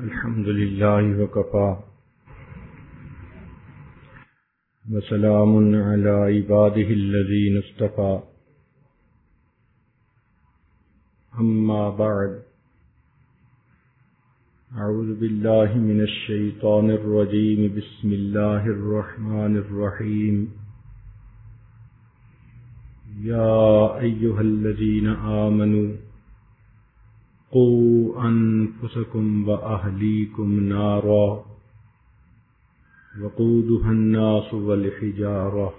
الحمد لله وكفى. وسلام على عباده الذين اصطفى. أما بعد. أعوذ بالله من الشيطان الرجيم. بسم الله الرحمن الرحيم. يا أيها الذين آمنوا قوا أنفسكم وأهليكم نارا وقودها الناس والحجارة.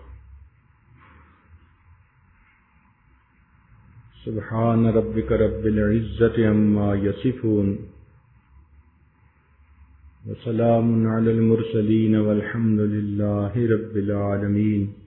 سبحان ربك رب العزة عما يصفون. وسلام على المرسلين والحمد لله رب العالمين.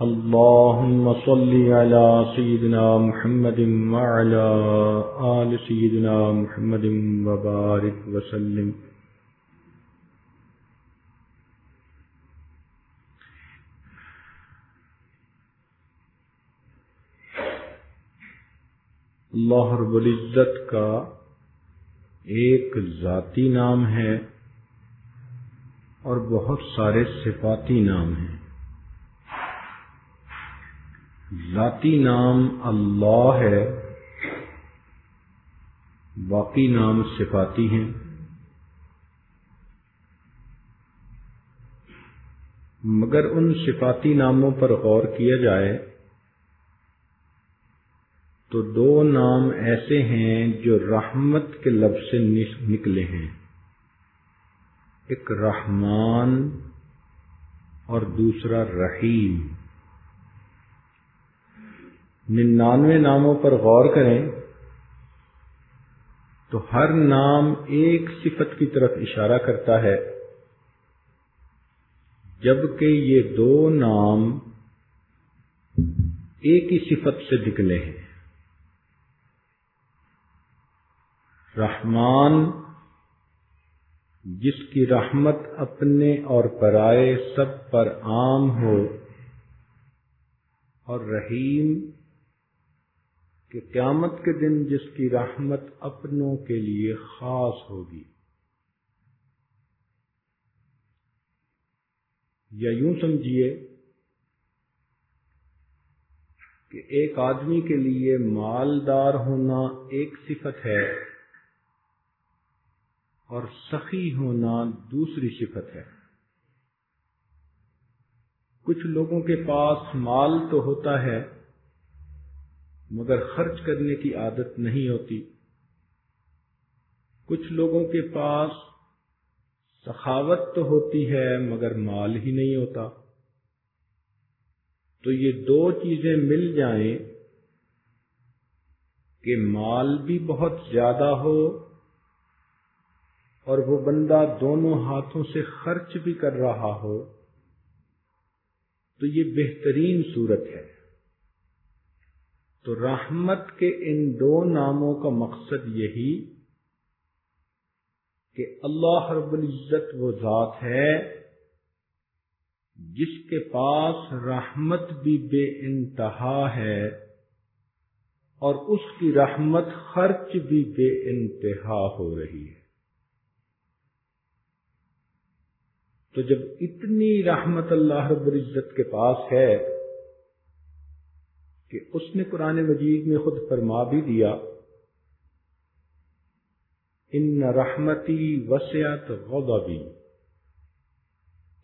اللهم صل على سيدنا محمد وعلى آل سيدنا محمد وبارك وسلم. اللہ رب العزت کا ایک ذاتی نام ہے اور بہت سارے صفاتی نام ہیں۔ ذاتی نام اللہ ہے باقی نام صفاتی ہیں۔ مگر ان صفاتی ناموں پر غور کیا جائے تو دو نام ایسے ہیں جو رحمت کے لفظ سے نکلے ہیں۔ ایک رحمان اور دوسرا رحیم۔ ننانوے ناموں پر غور کریں تو ہر نام ایک صفت کی طرف اشارہ کرتا ہے۔ جبکہ یہ دو نام ایک ہی صفت سے نکلے ہیں۔ رحمان، جس کی رحمت اپنے اور پرائے سب پر عام ہو، اور رحیم کہ قیامت کے دن جس کی رحمت اپنوں کے لیے خاص ہوگی۔ یا یوں سمجھیے کہ ایک آدمی کے لیے مالدار ہونا ایک صفت ہے اور سخی ہونا دوسری صفت ہے۔ کچھ لوگوں کے پاس مال تو ہوتا ہے مگر خرچ کرنے کی عادت نہیں ہوتی۔ کچھ لوگوں کے پاس سخاوت تو ہوتی ہے مگر مال ہی نہیں ہوتا۔ تو یہ دو چیزیں مل جائیں کہ مال بھی بہت زیادہ ہو اور وہ بندہ دونوں ہاتھوں سے خرچ بھی کر رہا ہو۔ تو یہ بہترین صورت ہے۔ تو رحمت کے ان دو ناموں کا مقصد یہی کہ اللہ رب العزت وہ ذات ہے جس کے پاس رحمت بھی بے انتہا ہے اور اس کی رحمت خرچ بھی بے انتہا ہو رہی ہے۔ تو جب اتنی رحمت اللہ رب العزت کے پاس ہے کہ اس نے قرآن مجید میں خود فرما بھی دیا، ان رحمتی وسعت غضبی،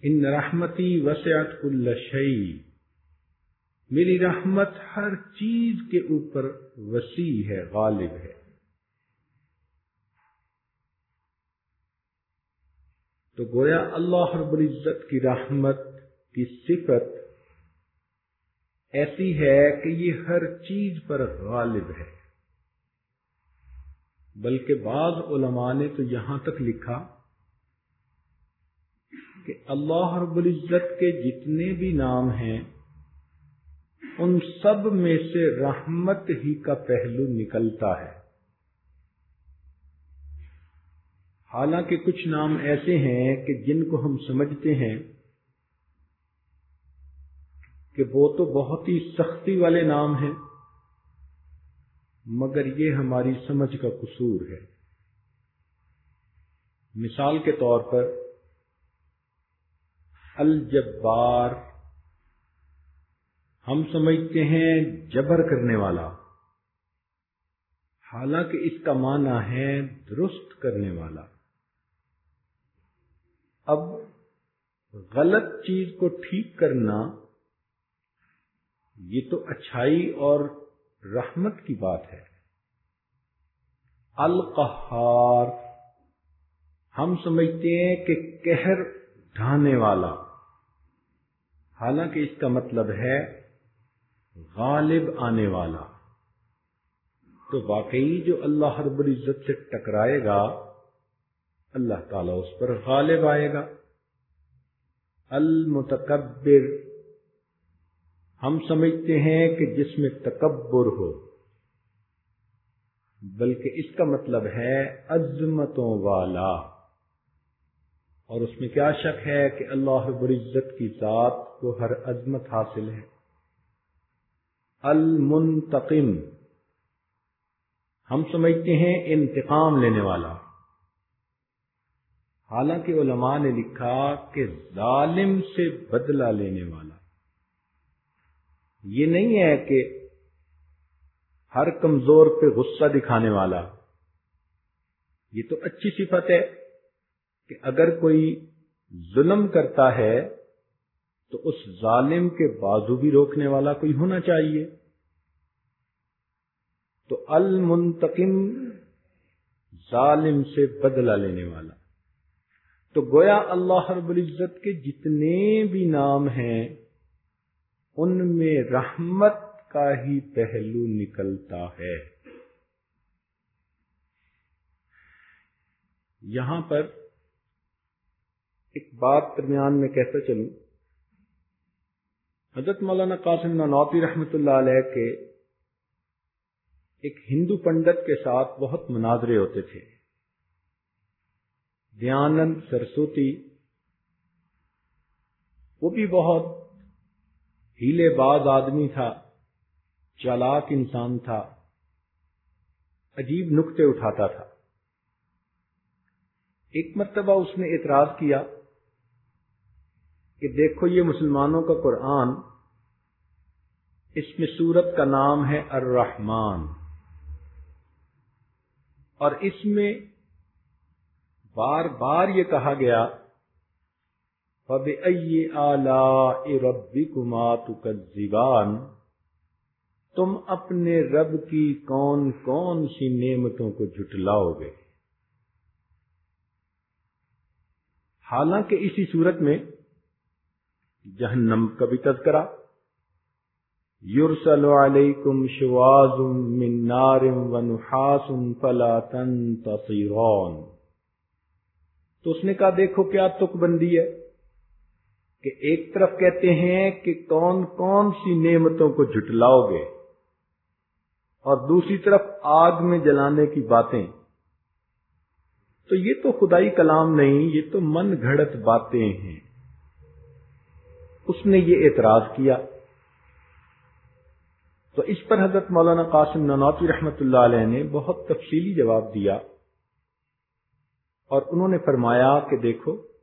ان رحمتی وسعت کل شعی میری رحمت ہر چیز کے اوپر وسیع ہے، غالب ہے۔ تو گویا اللہ رب العزت کی رحمت کی صفت ایسی ہے کہ یہ ہر چیز پر غالب ہے۔ بلکہ بعض علماء نے تو یہاں تک لکھا کہ اللہ رب العزت کے جتنے بھی نام ہیں، ان سب میں سے رحمت ہی کا پہلو نکلتا ہے۔ حالانکہ کچھ نام ایسے ہیں کہ جن کو ہم سمجھتے ہیں کہ وہ تو بہت ہی سختی والے نام ہیں، مگر یہ ہماری سمجھ کا قصور ہے۔ مثال کے طور پر، الجبار، ہم سمجھتے ہیں جبر کرنے والا۔ حالانکہ اس کا معنی ہے درست کرنے والا۔ اب غلط چیز کو ٹھیک کرنا یہ تو اچھائی اور رحمت کی بات ہے۔ القہار، ہم سمجھتے ہیں کہ کہر ڈھانے والا۔ حالانکہ اس کا مطلب ہے غالب آنے والا۔ تو واقعی جو اللہ رب العزت سے ٹکرائے گا، اللہ تعالیٰ اس پر غالب آئے گا۔ المتکبر ہم سمجھتے ہیں کہ جس میں تکبر ہو، بلکہ اس کا مطلب ہے عظمتوں والا۔ اور اس میں کیا شک ہے کہ اللہ رب العزت کی ذات کو ہر عظمت حاصل ہے۔ المنتقم۔ ہم سمجھتے ہیں انتقام لینے والا۔ حالانکہ علماء نے لکھا کہ ظالم سے بدلہ لینے والا۔ یہ نہیں ہے کہ ہر کمزور پہ غصہ دکھانے والا یہ تو اچھی صفت ہے کہ اگر کوئی ظلم کرتا ہے تو اس ظالم کے بازو بھی روکنے والا کوئی ہونا چاہیے۔ تو المنتقم ظالم سے بدلہ لینے والا۔ تو گویا اللہ رب العزت کے جتنے بھی نام ہیں ان میں رحمت کا ہی پہلو نکلتا ہے۔ یہاں پر ایک بات درمیان میں کہتا چلوں؟ حضرت مولانا قاسم نانوتی رحمت اللہ علیہ کے ایک ہندو پنڈت کے ساتھ بہت مناظرے ہوتے تھے۔ دیانند سرسوتی، وہ بھی بہت ہیلے باز آدمی تھا، چالاک انسان تھا، عجیب نقطے اٹھاتا تھا۔ ایک مرتبہ اس نے اعتراض کیا کہ دیکھو یہ مسلمانوں کا قرآن، اس میں سورت کا نام ہے الرحمن۔ اور اس میں بار بار یہ کہا گیا فب زبان تم اپنے رب کی کون کون سی نعمتوں کو جھٹلاؤ گے؟ حالانکہ اسی صورت میں جہنم کا بھی تذکرہ یورسل علیکم شواز من نار ونحاس فلا تنتصرون۔ تو اس نے کہا، دیکھو کیا تک بندی ہے۔ کہ ایک طرف کہتے ہیں کہ کون کون سی نعمتوں کو جھٹلاؤ گے اور دوسری طرف آگ میں جلانے کی باتیں۔ تو یہ تو خدائی کلام نہیں، یہ تو من گھڑت باتیں ہیں۔ اس نے یہ اعتراض کیا۔ تو اس پر حضرت مولانا قاسم ننوتی رحمت اللہ علیہ نے بہت تفصیلی جواب دیا اور انہوں نے فرمایا کہ دیکھو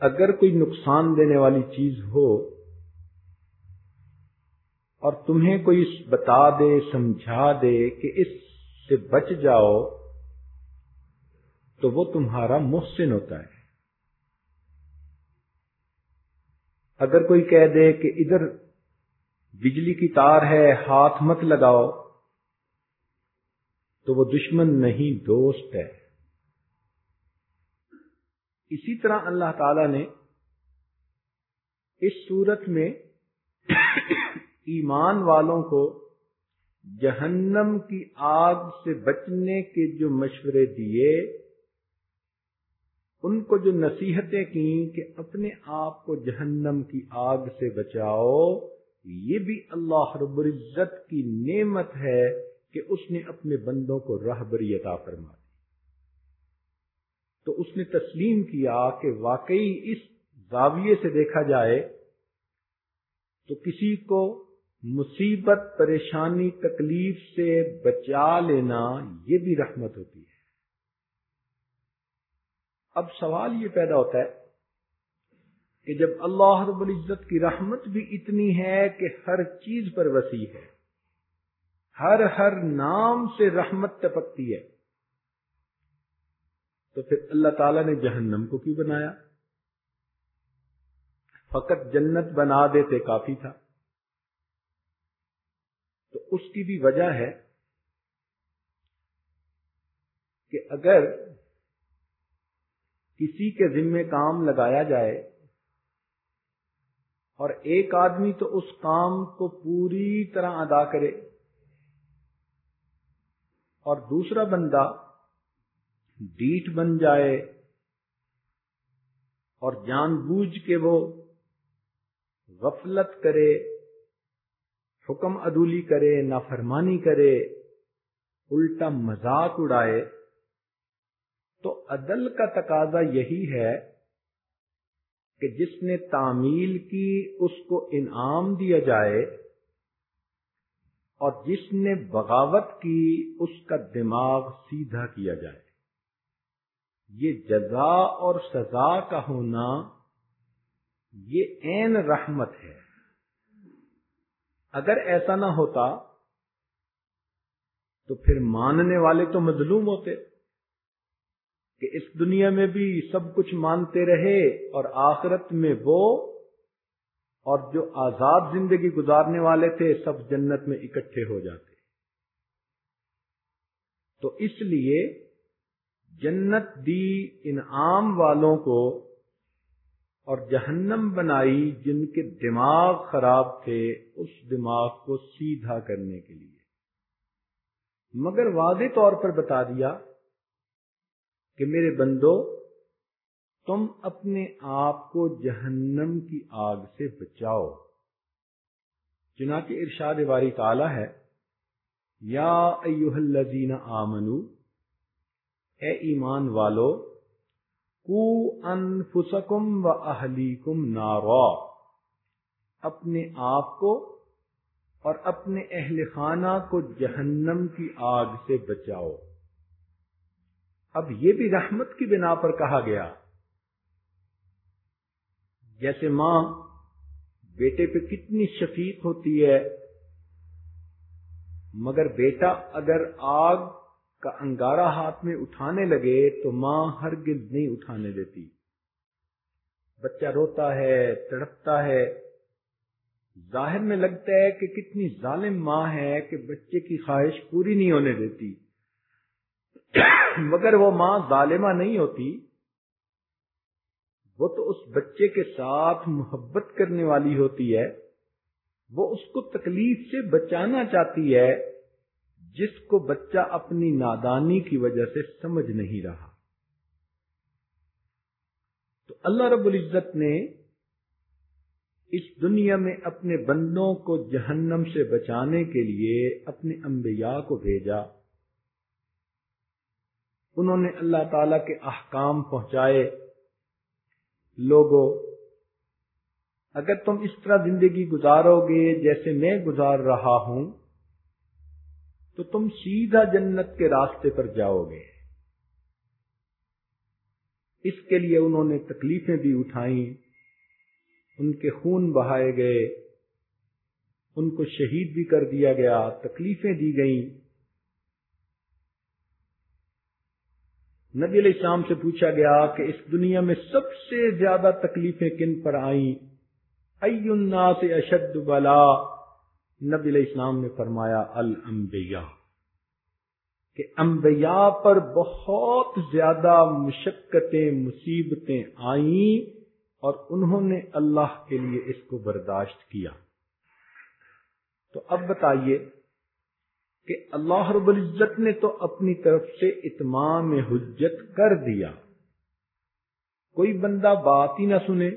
اگر کوئی نقصان دینے والی چیز ہو اور تمہیں کوئی بتا دے، سمجھا دے کہ اس سے بچ جاؤ، تو وہ تمہارا محسن ہوتا ہے۔ اگر کوئی کہہ دے کہ ادھر بجلی کی تار ہے، ہاتھ مت لگاؤ، تو وہ دشمن نہیں، دوست ہے۔ اسی طرح اللہ تعالی نے اس صورت میں ایمان والوں کو جہنم کی آگ سے بچنے کے جو مشورے دیے، ان کو جو نصیحتیں کی کہ اپنے آپ کو جہنم کی آگ سے بچاؤ، یہ بھی اللہ رب العزت کی نعمت ہے کہ اس نے اپنے بندوں کو رہبری عطا فرما دی تو اس نے تسلیم کیا کہ واقعی اس زاویے سے دیکھا جائے تو کسی کو مصیبت، پریشانی، تکلیف سے بچا لینا یہ بھی رحمت ہوتی ہے۔ اب سوال یہ پیدا ہوتا ہے کہ جب اللہ رب العزت کی رحمت بھی اتنی ہے کہ ہر چیز پر وسیع ہے، ہر ہر نام سے رحمت ٹپکتی ہے تو پھر اللہ تعالی نے جہنم کو کیوں بنایا؟ فقط جنت بنا دیتے کافی تھا۔ تو اس کی بھی وجہ ہے کہ اگر کسی کے ذمے کام لگایا جائے اور ایک آدمی تو اس کام کو پوری طرح ادا کرے اور دوسرا بندہ ڈیٹ بن جائے اور جان بوجھ کے وہ غفلت کرے، حکم عدولی کرے، نافرمانی کرے، الٹا مذاق اڑائے، تو عدل کا تقاضا یہی ہے کہ جس نے تعمیل کی اس کو انعام دیا جائے اور جس نے بغاوت کی اس کا دماغ سیدھا کیا جائے۔ یہ جزا اور سزا کا ہونا یہ عین رحمت ہے۔ اگر ایسا نہ ہوتا تو پھر ماننے والے تو مظلوم ہوتے کہ اس دنیا میں بھی سب کچھ مانتے رہے اور آخرت میں وہ اور جو آزاد زندگی گزارنے والے تھے سب جنت میں اکٹھے ہو جاتے۔ تو اس لیے جنت دی انعام والوں کو اور جہنم بنائی جن کے دماغ خراب تھے اس دماغ کو سیدھا کرنے کے لیے۔ مگر واضح طور پر بتا دیا کہ میرے بندو، تم اپنے آپ کو جہنم کی آگ سے بچاؤ۔ چنانچہ ارشاد واری تعالی ہے، یا ایوہ الذین آمنو اے ایمان والو کو انفسکم و اہلیکم نارا۔ اپنے آپ کو اور اپنے اہل خانہ کو جہنم کی آگ سے بچاؤ۔ اب یہ بھی رحمت کی بنا پر کہا گیا۔ جیسے ماں بیٹے پہ کتنی شفیق ہوتی ہے، مگر بیٹا اگر آگ کا انگارہ ہاتھ میں اٹھانے لگے تو ماں ہر گرد نہیں اٹھانے دیتی۔ بچہ روتا ہے، تڑپتا ہے۔ ظاہر میں لگتا ہے کہ کتنی ظالم ماں ہے کہ بچے کی خواہش پوری نہیں ہونے دیتی۔ مگر وہ ماں ظالمہ نہیں ہوتی۔ وہ تو اس بچے کے ساتھ محبت کرنے والی ہوتی ہے۔ وہ اس کو تکلیف سے بچانا چاہتی ہے۔ جس کو بچہ اپنی نادانی کی وجہ سے سمجھ نہیں رہا۔ تو اللہ رب العزت نے اس دنیا میں اپنے بندوں کو جہنم سے بچانے کے لیے اپنے انبیاء کو بھیجا۔ انہوں نے اللہ تعالی کے احکام پہنچائے۔ لوگوں اگر تم اس طرح زندگی گزارو گے جیسے میں گزار رہا ہوں تو تم سیدھا جنت کے راستے پر جاؤ گے۔ اس کے لیے انہوں نے تکلیفیں بھی اٹھائیں، ان کے خون بہائے گئے، ان کو شہید بھی کر دیا گیا، تکلیفیں دی گئیں۔ نبی علیہ السلام سے پوچھا گیا کہ اس دنیا میں سب سے زیادہ تکلیفیں کن پر آئیں؟ الناس اشد بلا نبی علیہ السلام نے فرمایا، الانبیاء، کہ انبیاء پر بہت زیادہ مشقتیں، مصیبتیں آئیں اور انہوں نے اللہ کے لیے اس کو برداشت کیا۔ تو اب بتائیے کہ اللہ رب العزت نے تو اپنی طرف سے اتمام حجت کر دیا۔ کوئی بندہ بات ہی نہ سنے،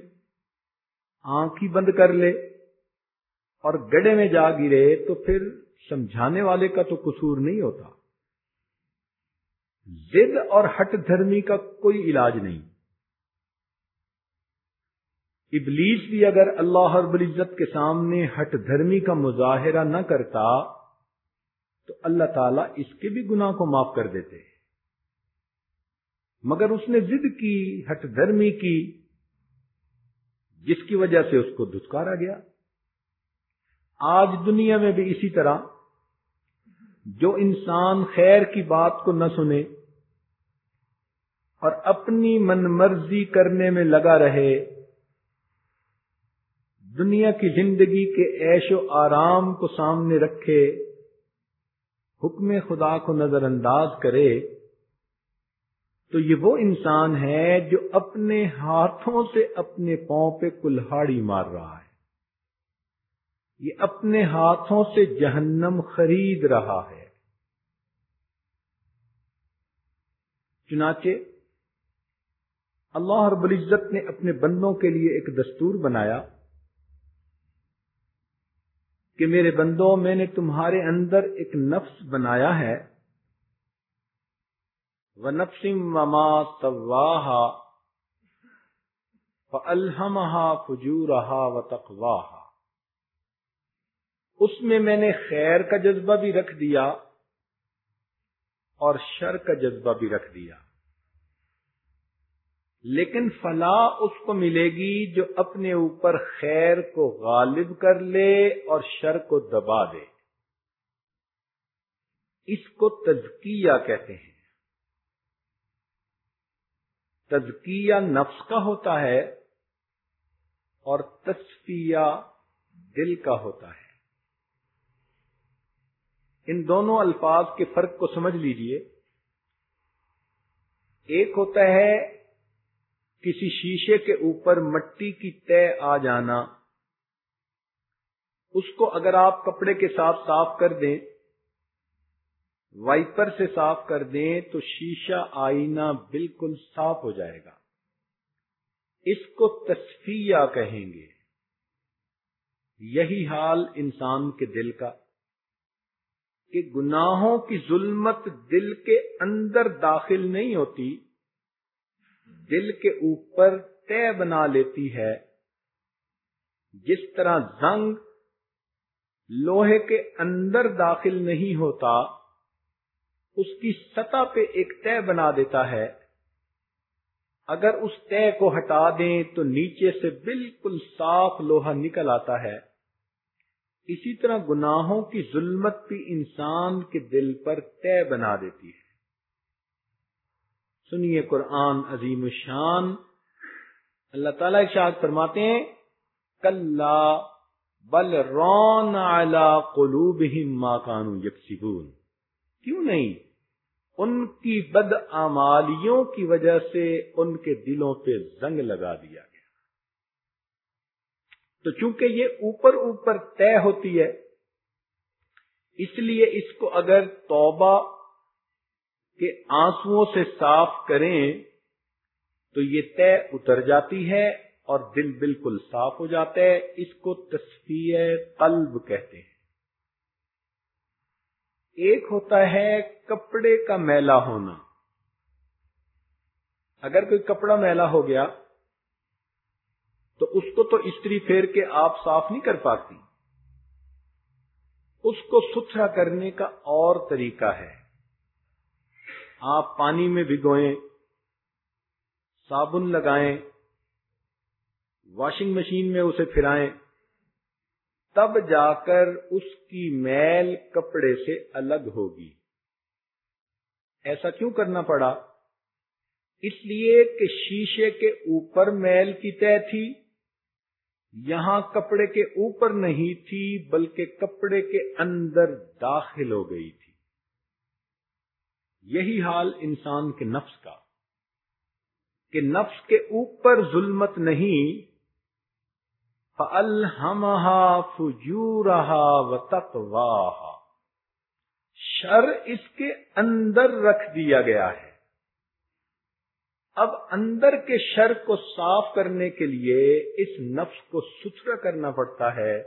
آنکھ ہی بند کر لے۔ اور گڑے میں جا گرے تو پھر سمجھانے والے کا تو قصور نہیں ہوتا۔ زد اور ہٹ دھرمی کا کوئی علاج نہیں۔ ابلیس بھی اگر اللہ رب العزت کے سامنے ہٹ دھرمی کا مظاہرہ نہ کرتا تو اللہ تعالیٰ اس کے بھی گناہ کو معاف کر دیتے۔ مگر اس نے ضد کی، ہٹ دھرمی کی، جس کی وجہ سے اس کو دھتکارا گیا۔ آج دنیا میں بھی اسی طرح جو انسان خیر کی بات کو نہ سنے اور اپنی من مرضی کرنے میں لگا رہے، دنیا کی زندگی کے عیش و آرام کو سامنے رکھے، حکم خدا کو نظر انداز کرے، تو یہ وہ انسان ہے جو اپنے ہاتھوں سے اپنے پاؤں پہ کلہاڑی مار رہا ہے۔ یہ اپنے ہاتھوں سے جہنم خرید رہا ہے۔ چنانچہ اللہ رب العزت نے اپنے بندوں کے لیے ایک دستور بنایا کہ میرے بندوں، میں نے تمہارے اندر ایک نفس بنایا ہے۔ وہ نفسم وما سواہا الحمہ فجورہا و تقواہا اس میں میں نے خیر کا جذبہ بھی رکھ دیا اور شر کا جذبہ بھی رکھ دیا۔ لیکن فلاح اس کو ملے گی جو اپنے اوپر خیر کو غالب کر لے اور شر کو دبا دے۔ اس کو تزکیہ کہتے ہیں۔ تزکیہ نفس کا ہوتا ہے اور تصفیہ دل کا ہوتا ہے۔ ان دونوں الفاظ کے فرق کو سمجھ لیجیے۔ ایک ہوتا ہے کسی شیشے کے اوپر مٹی کی طے آ جانا۔ اس کو اگر آپ کپڑے کے ساتھ صاف کر دیں، وائپر سے صاف کر دیں، تو شیشہ آئینہ بالکل صاف ہو جائے گا۔ اس کو تصفیہ کہیں گے۔ یہی حال انسان کے دل کا۔ کہ گناہوں کی ظلمت دل کے اندر داخل نہیں ہوتی، دل کے اوپر طے بنا لیتی ہے۔ جس طرح زنگ لوہے کے اندر داخل نہیں ہوتا، اس کی سطح پہ ایک طے بنا دیتا ہے۔ اگر اس طے کو ہٹا دیں تو نیچے سے بالکل صاف لوہا نکل آتا ہے۔ اسی طرح گناہوں کی ظلمت بھی انسان کے دل پر طے بنا دیتی ہے۔ سنیے قرآن عظیم الشان۔ اللہ تعالیٰ اشاد فرماتے ہیں کل بل رون قلوب ما کانو یکسبون۔ کیوں نہیں؟ ان کی بد کی وجہ سے ان کے دلوں پہ زنگ لگا دیا۔ گیا تو چونکہ یہ اوپر اوپر طے ہوتی ہے، اس لیے اس کو اگر توبہ کے آنسو سے صاف کریں تو یہ طے اتر جاتی ہے اور دل بالکل صاف ہو جاتا ہے۔ اس کو تصفیہ قلب کہتے ہیں۔ ایک ہوتا ہے کپڑے کا میلا ہونا۔ اگر کوئی کپڑا میلا ہو گیا کو تو استری پھیر کے آپ صاف نہیں کر پاتی۔ اس کو ستھرا کرنے کا اور طریقہ ہے۔ آپ پانی میں بھگوئیں، صابن لگائیں واشنگ مشین میں اسے پھرائیں، تب جا کر اس کی میل کپڑے سے الگ ہوگی۔ ایسا کیوں کرنا پڑا؟ اس لیے کہ شیشے کے اوپر میل کی طے تھی۔ یہاں کپڑے کے اوپر نہیں تھی بلکہ کپڑے کے اندر داخل ہو گئی تھی۔ یہی حال انسان کے نفس کا۔ کہ نفس کے اوپر ظلمت نہیں فلحمہ فجورہا و تقواہا شر اس کے اندر رکھ دیا گیا ہے۔ اب اندر کے شر کو صاف کرنے کے لیے اس نفس کو ستھرا کرنا پڑتا ہے،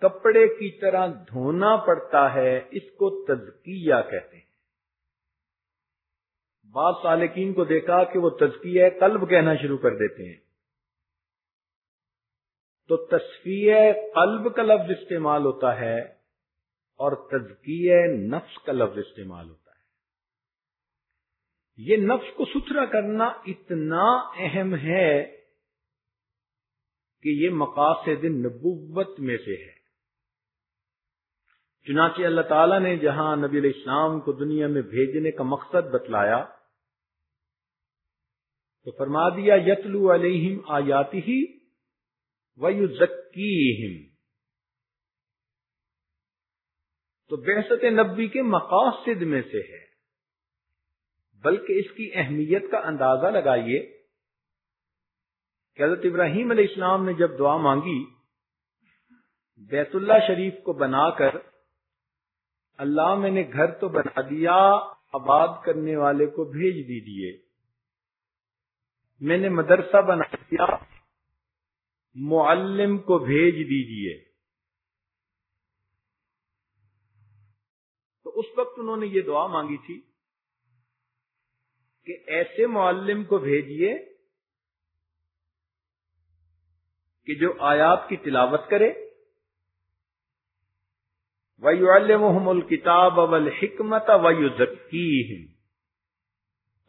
کپڑے کی طرح دھونا پڑتا ہے، اس کو تزکیہ کہتے ہیں۔ بعض سالکین کو دیکھا کہ وہ تزکیہ قلب کہنا شروع کر دیتے ہیں۔ تو تصفیہ قلب کا لفظ استعمال ہوتا ہے اور تزکیہ نفس کا لفظ استعمال ہوتا ہے۔ یہ نفس کو ستھرا کرنا اتنا اہم ہے کہ یہ مقاصد نبوت میں سے ہے۔ چنانچہ اللہ تعالیٰ نے جہاں نبی علیہ السلام کو دنیا میں بھیجنے کا مقصد بتلایا، تو فرما دیا، یتلو علیہم آیاتی ہی ویزکیہم۔ تو بحثت نبی کے مقاصد میں سے ہے۔ بلکہ اس کی اہمیت کا اندازہ لگائیے کہ حضرت ابراہیم علیہ السلام نے جب دعا مانگی، بیت اللہ شریف کو بنا کر اللہ میں نے گھر تو بنا دیا، آباد کرنے والے کو بھیج دیجیے میں نے مدرسہ بنا دیا، معلم کو بھیج دیجیے تو اس وقت انہوں نے یہ دعا مانگی تھی کہ ایسے معلم کو بھیجیے کہ جو آیات کی تلاوت کرے۔ وَيُعَلِّمُهُمُ الْكِتَابَ وَالْحِكْمَةَ وَيُزَكِّيهِمْ۔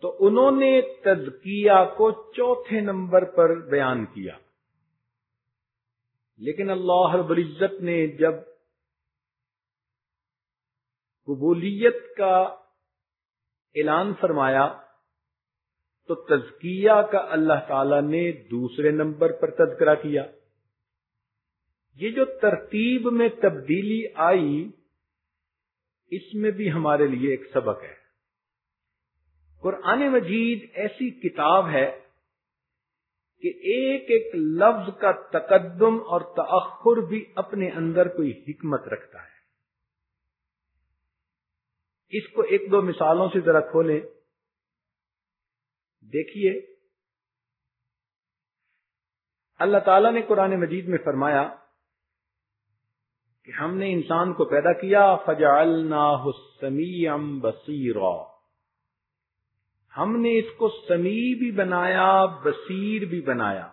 تو انہوں نے تزکیہ کو چوتھے نمبر پر بیان کیا۔ لیکن اللہ رب العزت نے جب قبولیت کا اعلان فرمایا تو تزکیہ کا اللہ تعالی نے دوسرے نمبر پر تذکرہ کیا۔ یہ جو ترتیب میں تبدیلی آئی، اس میں بھی ہمارے لیے ایک سبق ہے۔ قرآن مجید ایسی کتاب ہے کہ ایک ایک لفظ کا تقدم اور تأخر بھی اپنے اندر کوئی حکمت رکھتا ہے۔ اس کو ایک دو مثالوں سے ذرا کھولیں۔ دیکھیے۔ اللہ تعالی نے قرآن مجید میں فرمایا کہ ہم نے انسان کو پیدا کیا، فجعلناہ سمیم بصیرا۔ ہم نے اس کو سمیع بھی بنایا، بصیر بھی بنایا۔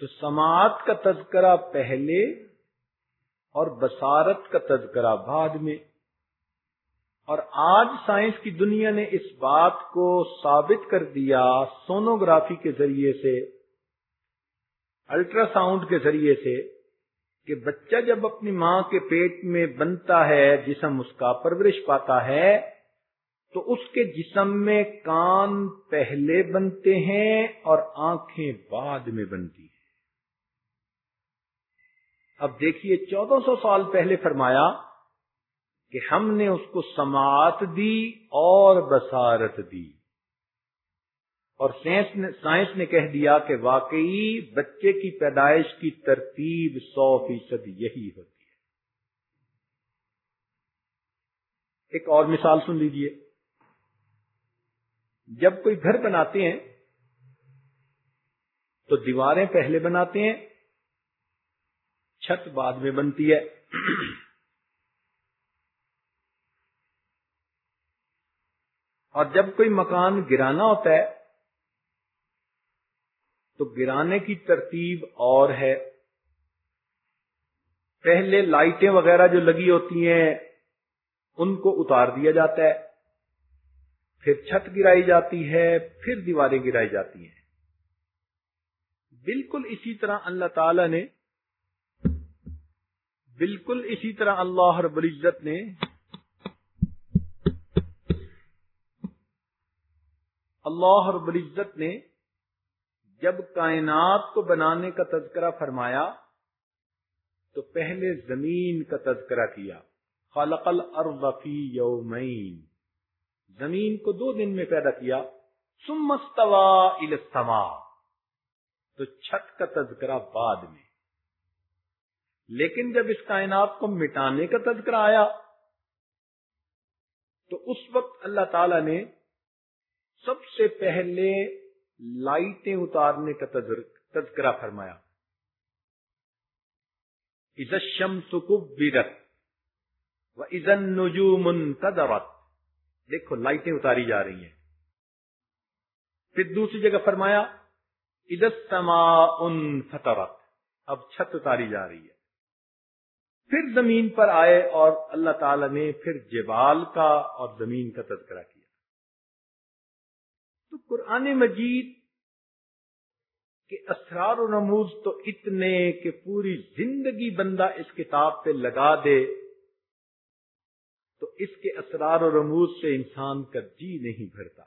تو سماعت کا تذکرہ پہلے اور بصارت کا تذکرہ بعد میں۔ اور آج سائنس کی دنیا نے اس بات کو ثابت کر دیا سونوگرافی کے ذریعے سے الٹرا ساؤنڈ کے ذریعے سے، کہ بچہ جب اپنی ماں کے پیٹ میں بنتا ہے، جسم اس کا پرورش پاتا ہے، تو اس کے جسم میں کان پہلے بنتے ہیں اور آنکھیں بعد میں بنتی ہیں۔ اب دیکھیے، چودہ سو سال پہلے فرمایا کہ ہم نے اس کو سماعت دی اور بسارت دی۔ اور سائنس نے کہہ دیا کہ واقعی بچے کی پیدائش کی ترتیب سو فیصد یہی ہوتی ہے۔ ایک اور مثال سن لیجیے۔ جب کوئی گھر بناتے ہیں، تو دیواریں پہلے بناتے ہیں، چھت بعد میں بنتی ہے۔ اور جب کوئی مکان گرانا ہوتا ہے، تو گرانے کی ترتیب اور ہے۔ پہلے لائٹیں وغیرہ جو لگی ہوتی ہیں، ان کو اتار دیا جاتا ہے۔ پھر چھت گرائی جاتی ہے، پھر دیواریں گرائی جاتی ہیں۔ بالکل اسی طرح اللہ تعالی نے، بالکل اسی طرح اللہ رب العزت نے اللہ رب العزت نے جب کائنات کو بنانے کا تذکرہ فرمایا تو پہلے زمین کا تذکرہ کیا۔ خلق الارض فی یومین۔ زمین کو دو دن میں پیدا کیا۔ سمستوا السما تو چھت کا تذکرہ بعد میں۔ لیکن جب اس کائنات کو مٹانے کا تذکرہ آیا تو اس وقت اللہ تعالی نے سب سے پہلے لائٹیں اتارنے کا تذکرہ فرمایا۔ ازشم سکب و ازن نجوم تدرت دیکھو لائٹیں اتاری جا رہی ہیں۔ پھر دوسری جگہ فرمایا ازما ان فطرت اب چھت اتاری جا رہی ہے۔ پھر زمین پر آئے اور اللہ تعالی نے پھر جبال کا اور زمین کا تذکرہ کیا۔ تو قرآن مجید کے اسرار و رموز تو اتنے کہ پوری زندگی بندہ اس کتاب پہ لگا دے تو اس کے اسرار و رموز سے انسان کا جی نہیں بھرتا۔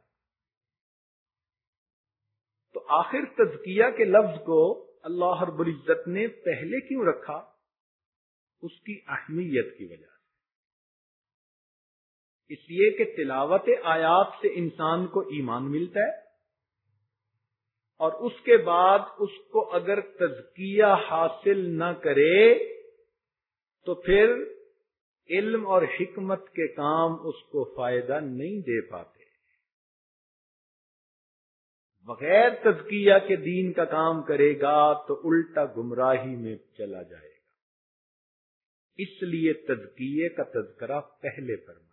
تو آخر تزکیہ کے لفظ کو اللہ رب العزت نے پہلے کیوں رکھا؟ اس کی اہمیت کی وجہ اس لیے کہ تلاوت آیات سے انسان کو ایمان ملتا ہے اور اس کے بعد اس کو اگر تزکیہ حاصل نہ کرے تو پھر علم اور حکمت کے کام اس کو فائدہ نہیں دے پاتے۔ بغیر تزکیہ کے دین کا کام کرے گا تو الٹا گمراہی میں چلا جائے گا۔ اس لیے تزکیے کا تذکرہ پہلے فرما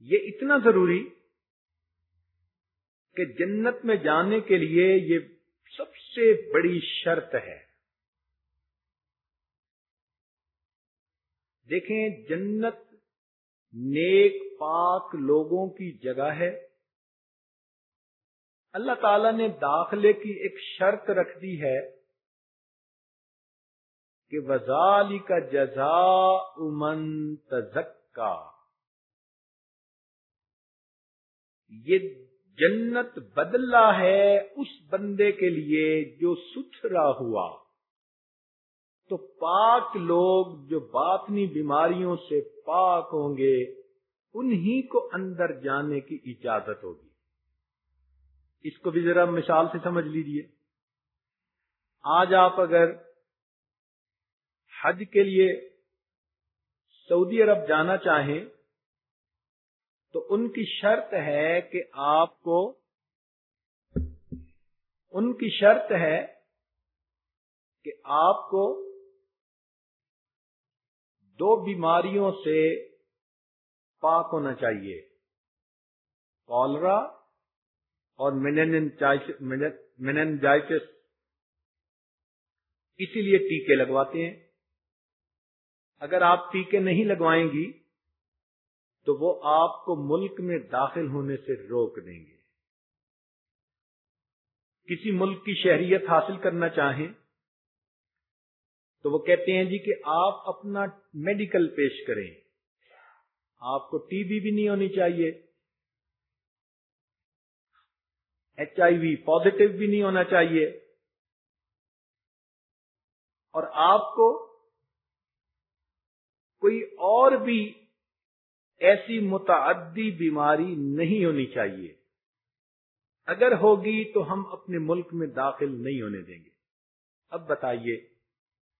یہ اتنا ضروری کہ جنت میں جانے کے لیے یہ سب سے بڑی شرط ہے۔ دیکھیں، جنت نیک، پاک لوگوں کی جگہ ہے۔ اللہ تعالی نے داخلے کی ایک شرط رکھ دی ہے کہ وزالی کا جزا امن تزکا۔ یہ جنت بدلہ ہے اس بندے کے لیے جو ستھرا ہوا۔ تو پاک لوگ جو باطنی بیماریوں سے پاک ہوں گے، انہی کو اندر جانے کی اجازت ہوگی۔ اس کو بھی ذرا مثال سے سمجھ لیجیے آج آپ اگر حج کے لیے سعودی عرب جانا چاہیں تو ان کی شرط ہے کہ آپ کو ان کی شرط ہے کہ آپ کو دو بیماریوں سے پاک ہونا چاہیے، کالرا اور میننجائٹس۔ اسی لیے ٹیکے لگواتے ہیں۔ اگر آپ ٹیکے نہیں لگوائیں گی تو وہ آپ کو ملک میں داخل ہونے سے روک دیں گے۔ کسی ملک کی شہریت حاصل کرنا چاہیں تو وہ کہتے ہیں جی کہ آپ اپنا میڈیکل پیش کریں۔ آپ کو ٹی بی بھی نہیں ہونی چاہیے۔ ایچ آئی وی پازیٹو بھی نہیں ہونا چاہیے۔ اور آپ کو کوئی اور بھی ایسی متعدی بیماری نہیں ہونی چاہیے۔ اگر ہوگی تو ہم اپنے ملک میں داخل نہیں ہونے دیں گے۔ اب بتائیے،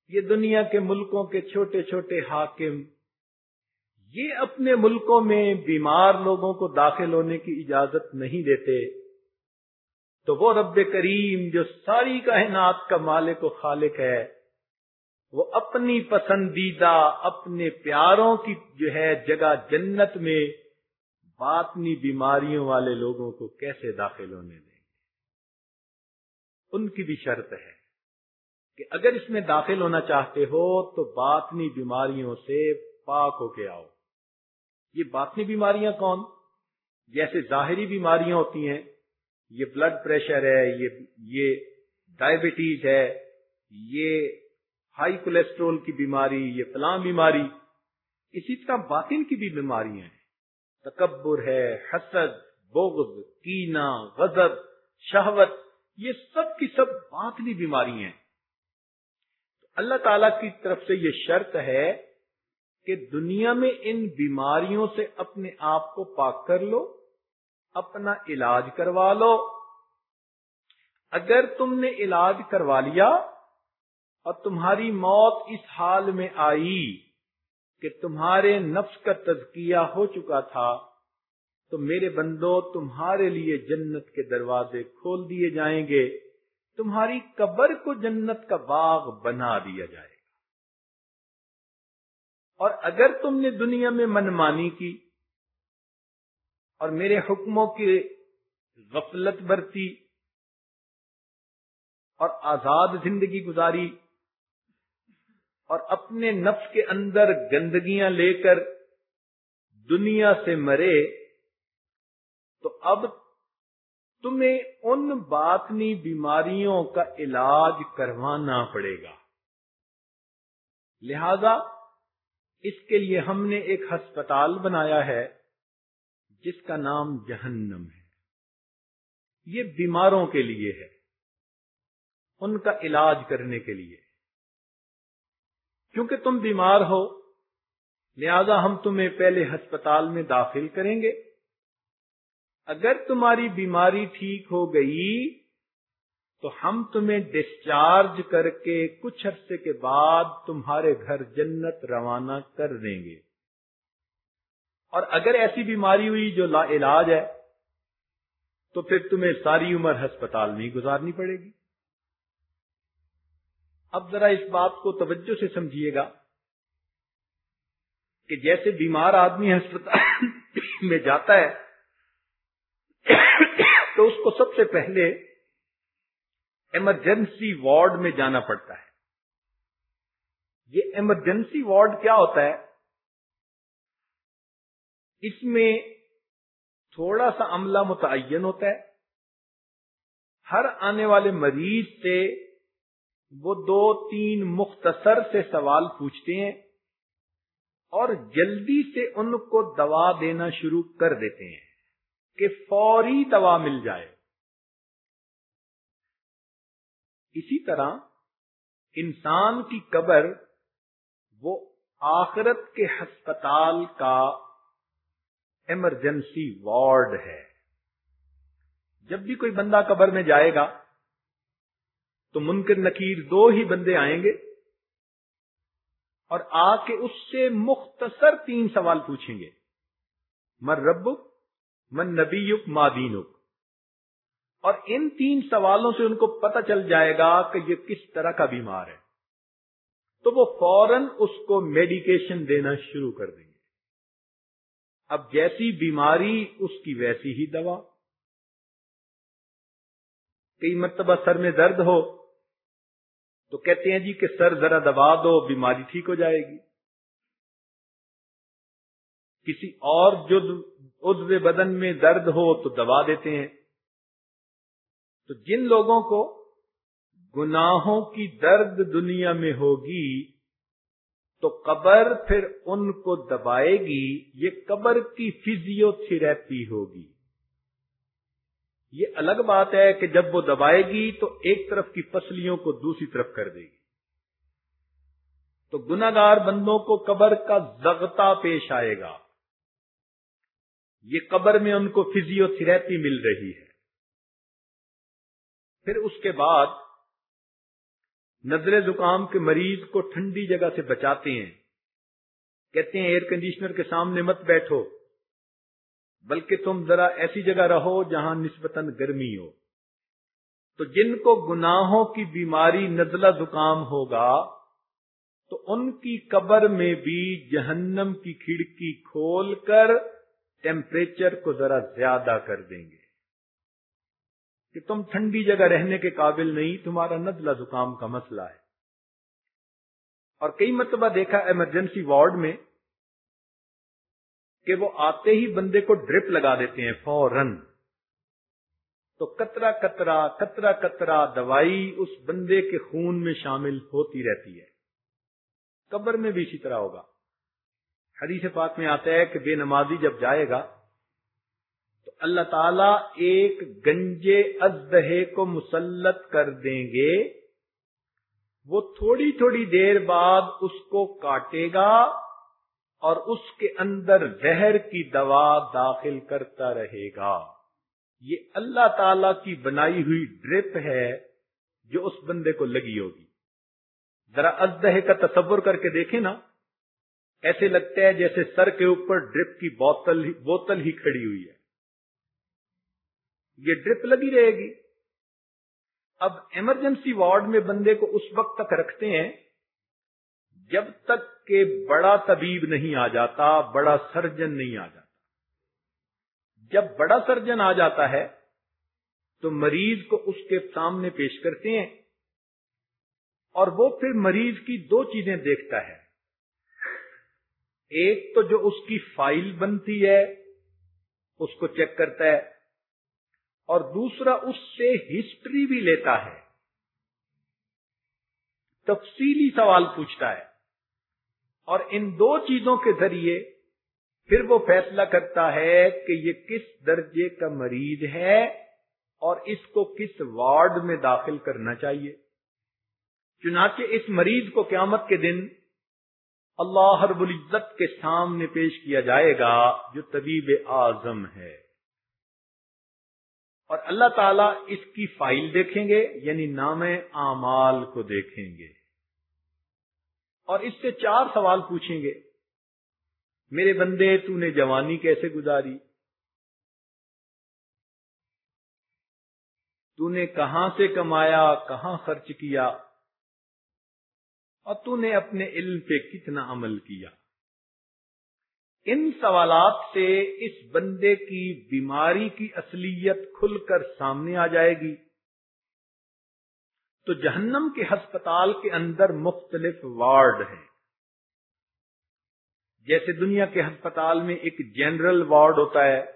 یہ دنیا کے ملکوں کے چھوٹے چھوٹے حاکم، یہ اپنے ملکوں میں بیمار لوگوں کو داخل ہونے کی اجازت نہیں دیتے، تو وہ رب کریم جو ساری کائنات کا مالک و خالق ہے وہ اپنی پسندیدہ، اپنے پیاروں کی جو ہے جگہ جنت میں باطنی بیماریوں والے لوگوں کو کیسے داخل ہونے دیں گے؟ ان کی بھی شرط ہے کہ اگر اس میں داخل ہونا چاہتے ہو تو باطنی بیماریوں سے پاک ہو کے آؤ۔ یہ باطنی بیماریاں کون؟ جیسے ظاہری بیماریاں ہوتی ہیں، یہ بلڈ پریشر ہے، یہ یہ ڈائبٹیز ہے، یہ ہائی کولیسٹرول کی بیماری، یہ فلاں بیماری، اسی طرح باطن کی بھی بیماریاں ہیں۔ تکبر ہے، حسد، بغض کینا غضب، شہوت، یہ سب کی سب باطنی بیماری ہیں۔ اللہ تعالی کی طرف سے یہ شرط ہے کہ دنیا میں ان بیماریوں سے اپنے آپ کو پاک کر لو، اپنا علاج کروا لو۔ اگر تم نے علاج کروا لیا اور تمہاری موت اس حال میں آئی کہ تمہارے نفس کا تزکیہ ہو چکا تھا، تو میرے بندو، تمہارے لیے جنت کے دروازے کھول دیے جائیں گے، تمہاری قبر کو جنت کا باغ بنا دیا جائے گا۔ اور اگر تم نے دنیا میں منمانی کی اور میرے حکموں کی غفلت برتی اور آزاد زندگی گزاری اور اپنے نفس کے اندر گندگیاں لے کر دنیا سے مرے، تو اب تمہیں ان باطنی بیماریوں کا علاج کروانا پڑے گا۔ لہذا اس کے لیے ہم نے ایک ہسپتال بنایا ہے، جس کا نام جہنم ہے۔ یہ بیماروں کے لیے ہے، ان کا علاج کرنے کے لیے۔ کیونکہ تم بیمار ہو، لہذا ہم تمہیں پہلے ہسپتال میں داخل کریں گے۔ اگر تمہاری بیماری ٹھیک ہو گئی، تو ہم تمہیں ڈسچارج کر کے کچھ عرصے کے بعد تمہارے گھر جنت روانہ کر دیں گے۔ اور اگر ایسی بیماری ہوئی جو لا علاج ہے، تو پھر تمہیں ساری عمر ہسپتال میں گزارنی پڑے گی۔ اب ذرا اس بات کو توجہ سے سمجھیے گا کہ جیسے بیمار آدمی ہسپتال میں جاتا ہے، تو اس کو سب سے پہلے ایمرجنسی وارڈ میں جانا پڑتا ہے۔ یہ ایمرجنسی وارڈ کیا ہوتا ہے؟ اس میں تھوڑا سا عملہ متعین ہوتا ہے۔ ہر آنے والے مریض سے وہ دو تین مختصر سے سوال پوچھتے ہیں اور جلدی سے ان کو دوا دینا شروع کر دیتے ہیں کہ فوری دوا مل جائے۔ اسی طرح انسان کی قبر وہ آخرت کے ہسپتال کا ایمرجنسی وارڈ ہے۔ جب بھی کوئی بندہ قبر میں جائے گا تو منکر نکیر دو ہی بندے آئیں گے اور آ کے اس سے مختصر تین سوال پوچھیں گے۔ مر ربک، من نبیک مادینک اور ان تین سوالوں سے ان کو پتہ چل جائے گا کہ یہ کس طرح کا بیمار ہے۔ تو وہ فوراً اس کو میڈیکیشن دینا شروع کر دیں گے۔ اب جیسی بیماری، اس کی ویسی ہی دوا۔ کئی مرتبہ سر میں درد ہو تو کہتے ہیں جی کہ سر ذرا دبا دو، بیماری ٹھیک ہو جائے گی۔ کسی اور عضو بدن میں درد ہو تو دبا دیتے ہیں۔ تو جن لوگوں کو گناہوں کی درد دنیا میں ہوگی، تو قبر پھر ان کو دبائے گی، یہ قبر کی فزیو تھراپی ہوگی۔ یہ الگ بات ہے کہ جب وہ دبائے گی تو ایک طرف کی پسلیوں کو دوسری طرف کر دے گی۔ تو گناگار بندوں کو قبر کا زغتا پیش آئے گا۔ یہ قبر میں ان کو فزیو تھراپی مل رہی ہے۔ پھر اس کے بعد نظر زکام کے مریض کو ٹھنڈی جگہ سے بچاتے ہیں۔ کہتے ہیں، ایئر کنڈیشنر کے سامنے مت بیٹھو۔ بلکہ تم ذرا ایسی جگہ رہو جہاں نسبتاً گرمی ہو۔ تو جن کو گناہوں کی بیماری نزلہ زکام ہوگا، تو ان کی قبر میں بھی جہنم کی کھڑکی کھول کر ٹیمپریچر کو ذرا زیادہ کر دیں گے۔ کہ تم ٹھنڈی جگہ رہنے کے قابل نہیں، تمہارا نزلہ زکام کا مسئلہ ہے۔ اور کئی مرتبہ دیکھا ایمرجنسی وارڈ میں کہ وہ آتے ہی بندے کو ڈرپ لگا دیتے ہیں فورن تو کترا کترا کترا کترا دوائی اس بندے کے خون میں شامل ہوتی رہتی ہے۔ قبر میں بھی اسی طرح ہوگا۔ حدیث پاک میں آتا ہے کہ بے نمازی جب جائے گا، تو اللہ تعالی ایک گنجے ازدہے کو مسلط کر دیں گے۔ وہ تھوڑی تھوڑی دیر بعد اس کو کاٹے گا۔ اور اس کے اندر زہر کی دوا داخل کرتا رہے گا۔ یہ اللہ تعالی کی بنائی ہوئی ڈرپ ہے جو اس بندے کو لگی ہوگی۔ ذرا ازدہ کا تصور کر کے دیکھیں نا۔ ایسے لگتا ہے جیسے سر کے اوپر ڈرپ کی بوتل ہی بوتل ہی کھڑی ہوئی ہے۔ یہ ڈرپ لگی رہے گی۔ اب ایمرجنسی وارڈ میں بندے کو اس وقت تک رکھتے ہیں جب تک کہ بڑا طبیب نہیں آ جاتا، بڑا سرجن نہیں آ جاتا۔ جب بڑا سرجن آ جاتا ہے، تو مریض کو اس کے سامنے پیش کرتے ہیں اور وہ پھر مریض کی دو چیزیں دیکھتا ہے۔ ایک تو جو اس کی فائل بنتی ہے، اس کو چیک کرتا ہے، اور دوسرا اس سے ہسٹری بھی لیتا ہے۔ تفصیلی سوال پوچھتا ہے۔ اور ان دو چیزوں کے ذریعے پھر وہ فیصلہ کرتا ہے کہ یہ کس درجے کا مریض ہے اور اس کو کس وارڈ میں داخل کرنا چاہیے۔ چنانچہ اس مریض کو قیامت کے دن اللہ رب العزت کے سامنے پیش کیا جائے گا جو طبیب اعظم ہے۔ اور اللہ تعالیٰ اس کی فائل دیکھیں گے یعنی نام اعمال کو دیکھیں گے۔ اور اس سے چار سوال پوچھیں گے۔ میرے بندے، تو نے جوانی کیسے گزاری؟ تو نے کہاں سے کمایا؟ کہاں خرچ کیا؟ اور تو نے اپنے علم پہ کتنا عمل کیا؟ ان سوالات سے اس بندے کی بیماری کی اصلیت کھل کر سامنے آ جائے گی۔ تو جہنم کے ہسپتال کے اندر مختلف وارڈ ہیں۔ جیسے دنیا کے ہسپتال میں ایک جنرل وارڈ ہوتا ہے،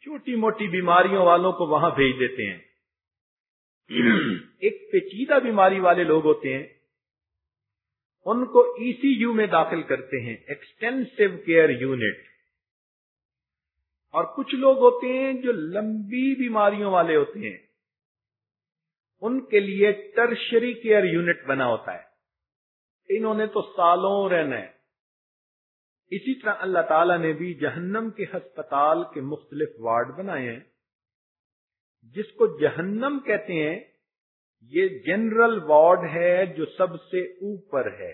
چھوٹی موٹی بیماریوں والوں کو وہاں بھیج دیتے ہیں۔ ایک پیچیدہ بیماری والے لوگ ہوتے ہیں، ان کو ای سی یو میں داخل کرتے ہیں ایکسٹینسو کیئر یونٹ اور کچھ لوگ ہوتے ہیں جو لمبی بیماریوں والے ہوتے ہیں۔ ان کے لیے ٹرشری کیئر یونٹ بنا ہوتا ہے۔ انہوں نے تو سالوں رہنا ہے۔ اسی طرح اللہ تعالی نے بھی جہنم کے ہسپتال کے مختلف وارڈ بنائے ہیں۔ جس کو جہنم کہتے ہیں، یہ جنرل وارڈ ہے جو سب سے اوپر ہے۔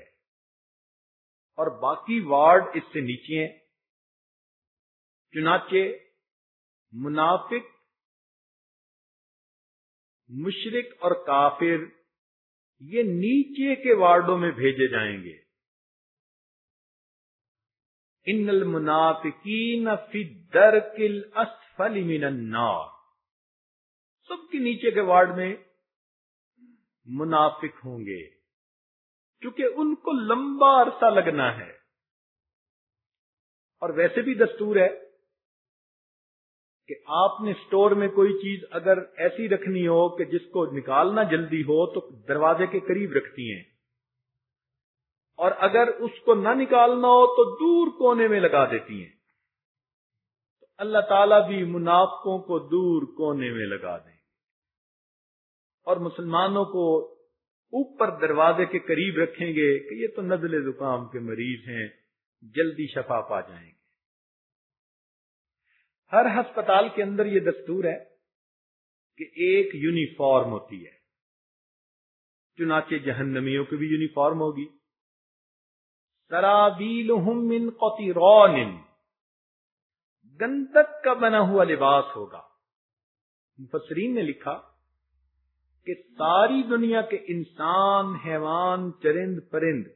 اور باقی وارڈ اس سے نیچے ہیں۔ چنانچہ منافق مشرق اور کافر یہ نیچے کے وارڈوں میں بھیجے جائیں گے۔ ان المنافقین فی درکل اسفل من النار۔ سب کے نیچے کے وارڈ میں منافق ہوں گے، کیونکہ ان کو لمبا عرصہ لگنا ہے۔ اور ویسے بھی دستور ہے کہ آپ نے اسٹور میں کوئی چیز اگر ایسی رکھنی ہو کہ جس کو نکالنا جلدی ہو تو دروازے کے قریب رکھتی ہیں۔ اور اگر اس کو نہ نکالنا ہو تو دور کونے میں لگا دیتی ہیں۔ تو اللہ تعالیٰ بھی منافقوں کو دور کونے میں لگا دیں۔ اور مسلمانوں کو اوپر دروازے کے قریب رکھیں گے کہ یہ تو نزل زکام کے مریض ہیں، جلدی شفا پا جائیں گے۔ ہر ہسپتال کے اندر یہ دستور ہے کہ ایک یونیفارم ہوتی ہے۔ چنانچہ جہنمیوں کی بھی یونیفارم ہوگی۔ من قطران گندک کا بنا ہوا لباس ہوگا۔ مفسرین نے لکھا کہ ساری دنیا کے انسان، حیوان، چرند، پرند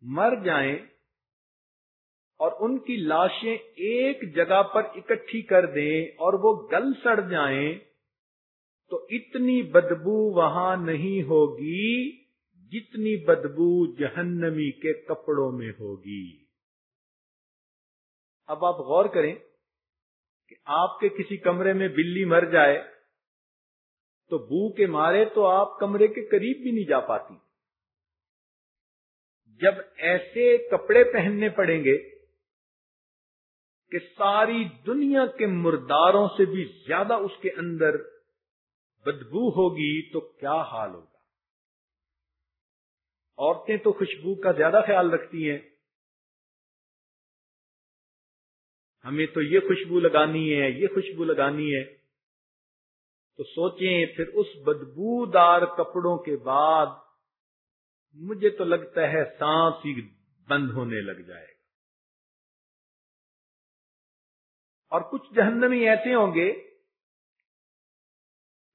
مر جائیں اور ان کی لاشیں ایک جگہ پر اکٹھی کر دیں اور وہ گل سڑ جائیں، تو اتنی بدبو وہاں نہیں ہوگی جتنی بدبو جہنمی کے کپڑوں میں ہوگی۔ اب آپ غور کریں کہ آپ کے کسی کمرے میں بلی مر جائے تو بو کے مارے تو آپ کمرے کے قریب بھی نہیں جا پاتی۔ جب ایسے کپڑے پہننے پڑیں گے کہ ساری دنیا کے مرداروں سے بھی زیادہ اس کے اندر بدبو ہوگی تو کیا حال ہوگا؟ عورتیں تو خوشبو کا زیادہ خیال رکھتی ہیں۔ ہمیں تو یہ خوشبو لگانی ہے، یہ خوشبو لگانی ہے۔ تو سوچیں پھر اس بدبودار کپڑوں کے بعد مجھے تو لگتا ہے سانس ہی بند ہونے لگ جائے گا اور کچھ جہنمی ایسے ہوں گے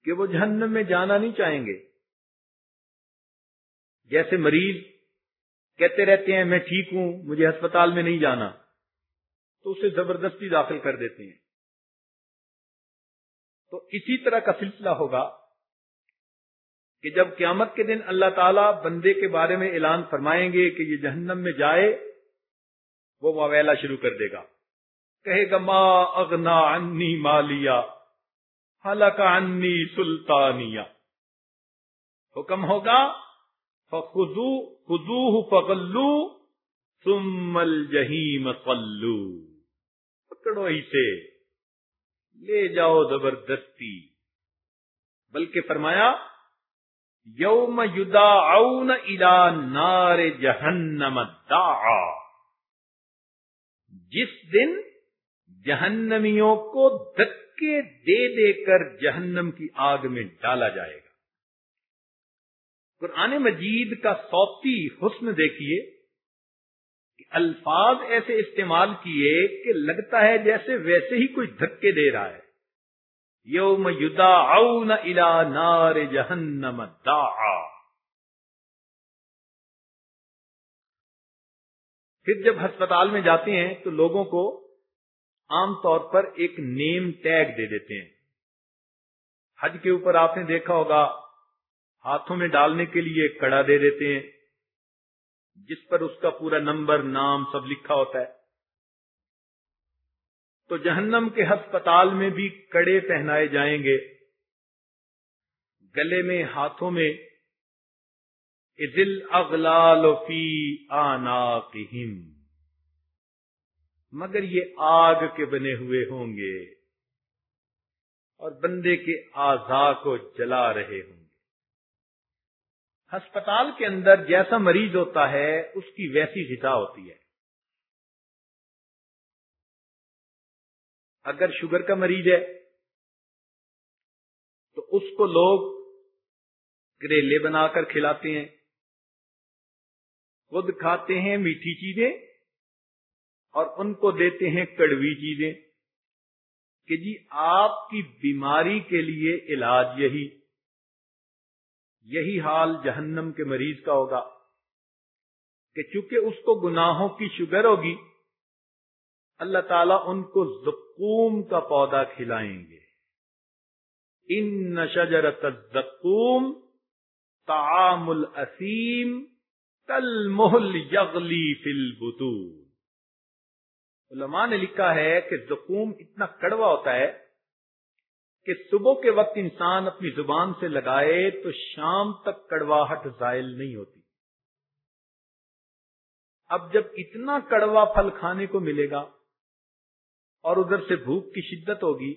کہ وہ جہنم میں جانا نہیں چاہیں گے۔ جیسے مریض کہتے رہتے ہیں، میں ٹھیک ہوں، مجھے ہسپتال میں نہیں جانا، تو اسے زبردستی داخل کر دیتے ہیں۔ تو اسی طرح کا سلسلہ ہوگا کہ جب قیامت کے دن اللہ تعالیٰ بندے کے بارے میں اعلان فرمائیں گے کہ یہ جہنم میں جائے، وہ مویلا شروع کر دے گا۔ کہے گا، ما اغنا انی مالیا حلق انی سلطانیہ حکم ہوگا فخو خزو فغلو، ثم الجحیم صلو. پکڑو ہی سے لے جاؤ زبردستی۔ بلکہ فرمایا، یوم یدا اون الا نار جہنم دا جس دن جہنمیوں کو دھکے دے دے کر جہنم کی آگ میں ڈالا جائے گا۔ قرآن مجید کا صوتی حسن دیکھیے کہ الفاظ ایسے استعمال کیے کہ لگتا ہے جیسے ویسے ہی کوئی دھکے دے رہا ہے۔ یوم یدا اون الا نار جہنم دا پھر جب ہسپتال میں جاتے ہیں تو لوگوں کو عام طور پر ایک نیم ٹیگ دے دیتے ہیں۔ حج کے اوپر آپ نے دیکھا ہوگا، ہاتھوں میں ڈالنے کے لیے کڑا دے دیتے ہیں، جس پر اس کا پورا نمبر، نام سب لکھا ہوتا ہے۔ تو جہنم کے ہسپتال میں بھی کڑے پہنائے جائیں گے۔ گلے میں، ہاتھوں میں اغلال فی آنا مگر یہ آگ کے بنے ہوئے ہوں گے اور بندے کے آزا کو جلا رہے ہوں گے۔ ہسپتال کے اندر جیسا مریض ہوتا ہے، اس کی ویسی غذا ہوتی ہے۔ اگر شوگر کا مریض ہے، تو اس کو لوگ کریلے بنا کر کھلاتے ہیں۔ خود کھاتے ہیں، میٹھی چیزیں اور ان کو دیتے ہیں کڑوی چیزیں کہ جی آپ کی بیماری کے لیے علاج یہی یہی حال جہنم کے مریض کا ہوگا کہ چونکہ اس کو گناہوں کی شگر ہوگی، اللہ تعالیٰ ان کو زقوم کا پودا کھلائیں گے۔ ان نشجرت زکوم تعام الاسیم کل محل یغلی فل بتو علماء نے لکھا ہے کہ زکوم اتنا کڑوا ہوتا ہے کہ صبح کے وقت انسان اپنی زبان سے لگائے تو شام تک کڑواہٹ زائل نہیں ہوتی۔ اب جب اتنا کڑوا پھل کھانے کو ملے گا اور ادھر سے بھوک کی شدت ہوگی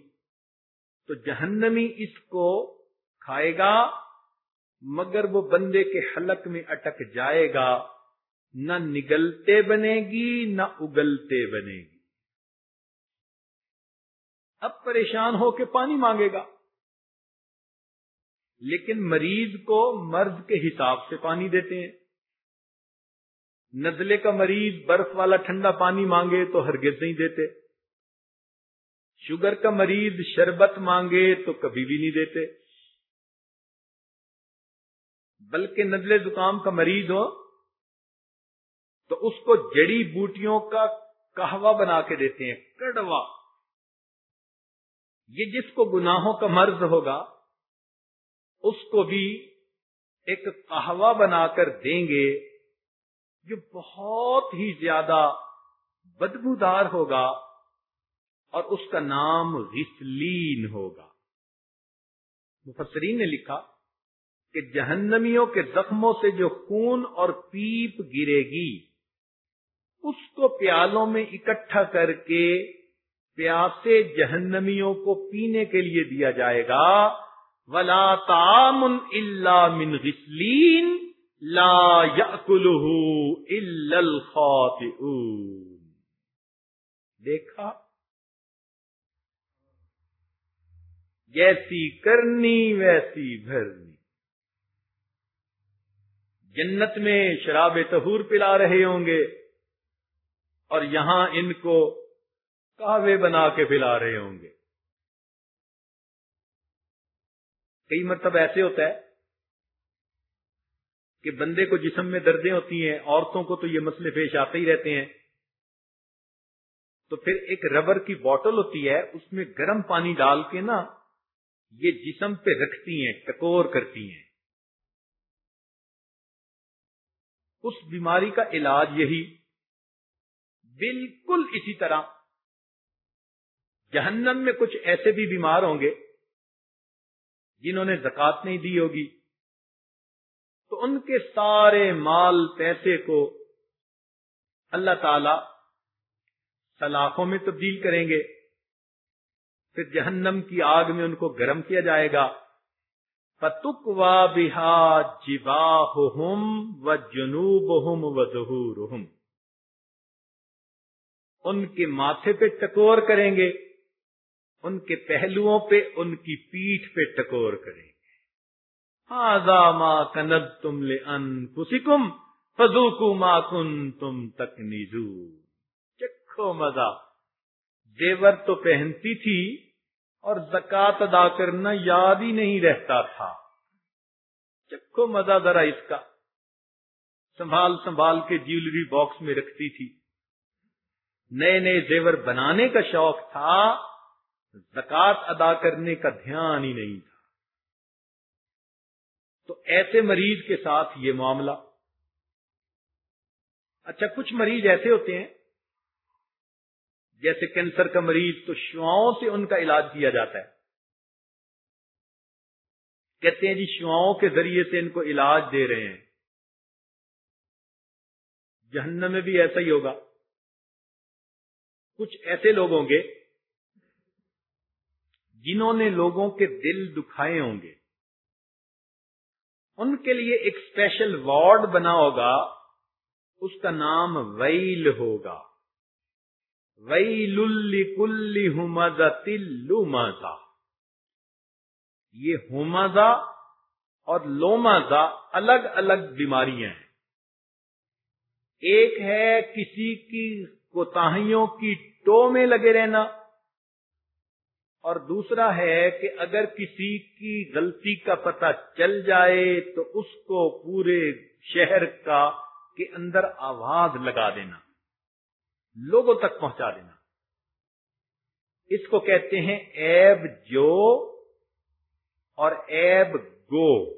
تو جہنمی اس کو کھائے گا مگر وہ بندے کے حلق میں اٹک جائے گا۔ نہ نگلتے بنے گی، نہ اگلتے بنے گی۔ اب پریشان ہو کے پانی مانگے گا۔ لیکن مریض کو مرض کے حساب سے پانی دیتے ہیں۔ نزلے کا مریض برف والا ٹھنڈا پانی مانگے تو ہرگز نہیں دیتے۔ شوگر کا مریض شربت مانگے تو کبھی بھی نہیں دیتے۔ بلکہ نزلے زکام کا مریض ہو تو اس کو جڑی بوٹیوں کا کہوا بنا کے دیتے ہیں، کڑوا۔ یہ جس کو گناہوں کا مرض ہوگا، اس کو بھی ایک کہوا بنا کر دیں گے، جو بہت ہی زیادہ بدبودار ہوگا اور اس کا نام غسلین ہوگا۔ مفسرین نے لکھا کہ جہنمیوں کے زخموں سے جو خون اور پیپ گرے گی اس کو پیالوں میں اکٹھا کر کے پیاسے جہنمیوں کو پینے کے لیے دیا جائے گا۔ ولا تام اللہ من غسلین لا الا الخاطئون۔ دیکھا؟ جیسی کرنی ویسی بھرنی۔ جنت میں شراب تہور پلا رہے ہوں گے۔ اور یہاں ان کو کہوے بنا کے پلا رہے ہوں گے۔ کئی مرتبہ ایسے ہوتا ہے کہ بندے کو جسم میں دردیں ہوتی ہیں، عورتوں کو تو یہ مسئلے پیش آتے ہی رہتے ہیں۔ تو پھر ایک ربر کی بوٹل ہوتی ہے، اس میں گرم پانی ڈال کے نا یہ جسم پہ رکھتی ہیں، ٹکور کرتی ہیں۔ اس بیماری کا علاج یہی بالکل اسی طرح۔ جہنم میں کچھ ایسے بھی بیمار ہوں گے جنہوں نے زکات نہیں دی ہوگی۔ تو ان کے سارے مال پیسے کو اللہ تعالی سلاخوں میں تبدیل کریں گے۔ پھر جہنم کی آگ میں ان کو گرم کیا جائے گا۔ پتک وا بہا جبا و جنوب ہوم و ظہور ان کے ماتھے پہ ٹکور کریں گے، ان کے پہلوؤں پہ، ان کی پیٹھ پہ ٹکور کریں گے۔ ہاں ماں کنب تم لے ان کسکم فضو ما کن تم تک نیزو چکھو مزہ زیور تو پہنتی تھی اور زکات ادا کرنا یاد ہی نہیں رہتا تھا۔ چکھو مزہ ذرا اس کا۔ سنبھال سنبھال کے جیولری باکس میں رکھتی تھی۔ نئے نئے زیور بنانے کا شوق تھا زکات ادا کرنے کا دھیان ہی نہیں تھا۔ تو ایسے مریض کے ساتھ یہ معاملہ۔ اچھا کچھ مریض ایسے ہوتے ہیں، جیسے کینسر کا مریض، تو شعاؤں سے ان کا علاج کیا جاتا ہے۔ کہتے ہیں جی شعاؤں کے ذریعے سے ان کو علاج دے رہے ہیں۔ جہنم میں بھی ایسا ہی ہوگا۔ کچھ ایسے لوگ ہوں گے جنہوں نے لوگوں کے دل دکھائے ہوں گے۔ ان کے لیے ایک اسپیشل وارڈ بنا ہوگا، اس کا نام ویل ہوگا۔ ویل کل ہومزا تلو مزا یہ ہومزا اور لومازا الگ الگ بیماریاں ہیں۔ ایک ہے کسی کی کوتاہیوں کی ٹو میں لگے رہنا۔ اور دوسرا ہے کہ اگر کسی کی غلطی کا پتہ چل جائے تو اس کو پورے شہر کا کے اندر آواز لگا دینا، لوگوں تک پہنچا دینا۔ اس کو کہتے ہیں ایب جو اور ایب گو۔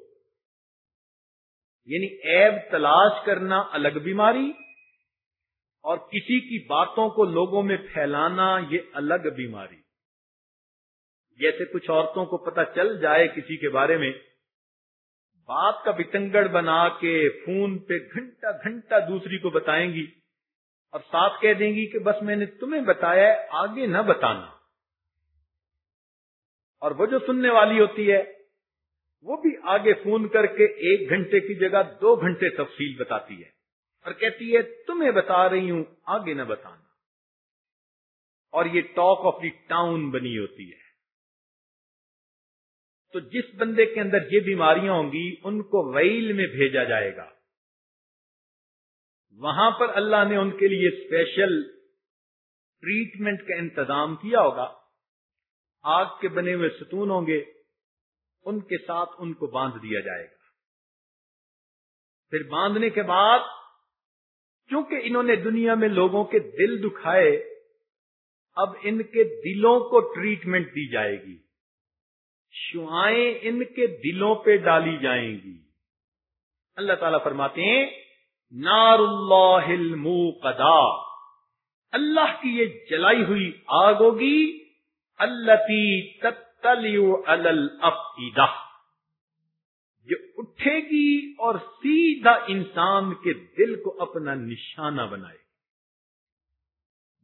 یعنی ایب تلاش کرنا الگ بیماری اور کسی کی باتوں کو لوگوں میں پھیلانا یہ الگ بیماری۔ جیسے کچھ عورتوں کو پتہ چل جائے کسی کے بارے میں، بات کا بتنگڑ بنا کے فون پہ گھنٹہ گھنٹہ دوسری کو بتائیں گی اور ساتھ کہہ دیں گی کہ بس میں نے تمہیں بتایا ہے، آگے نہ بتانا۔ اور وہ جو سننے والی ہوتی ہے، وہ بھی آگے فون کر کے ایک گھنٹے کی جگہ دو گھنٹے تفصیل بتاتی ہے۔ اور کہتی ہے، تمہیں بتا رہی ہوں، آگے نہ بتانا. اور یہ ٹاک آف دی ٹاؤن بنی ہوتی ہے۔ تو جس بندے کے اندر یہ بیماریاں ہوں گی، ان کو ویل میں بھیجا جائے گا۔ وہاں پر اللہ نے ان کے لیے اسپیشل ٹریٹمنٹ کا انتظام کیا ہوگا۔ آگ کے بنے ہوئے ستون ہوں گے، ان کے ساتھ ان کو باندھ دیا جائے گا۔ پھر باندھنے کے بعد چونکہ انہوں نے دنیا میں لوگوں کے دل دکھائے، اب ان کے دلوں کو ٹریٹمنٹ دی جائے گی۔ شعائیں ان کے دلوں پہ ڈالی جائیں گی۔ اللہ تعالیٰ فرماتے ہیں نار اللہ الموقدا۔ اللہ کی یہ جلائی ہوئی آگ ہوگی اللہ تتلیو الفیدہ اٹھے گی اور سیدھا انسان کے دل کو اپنا نشانہ بنائے۔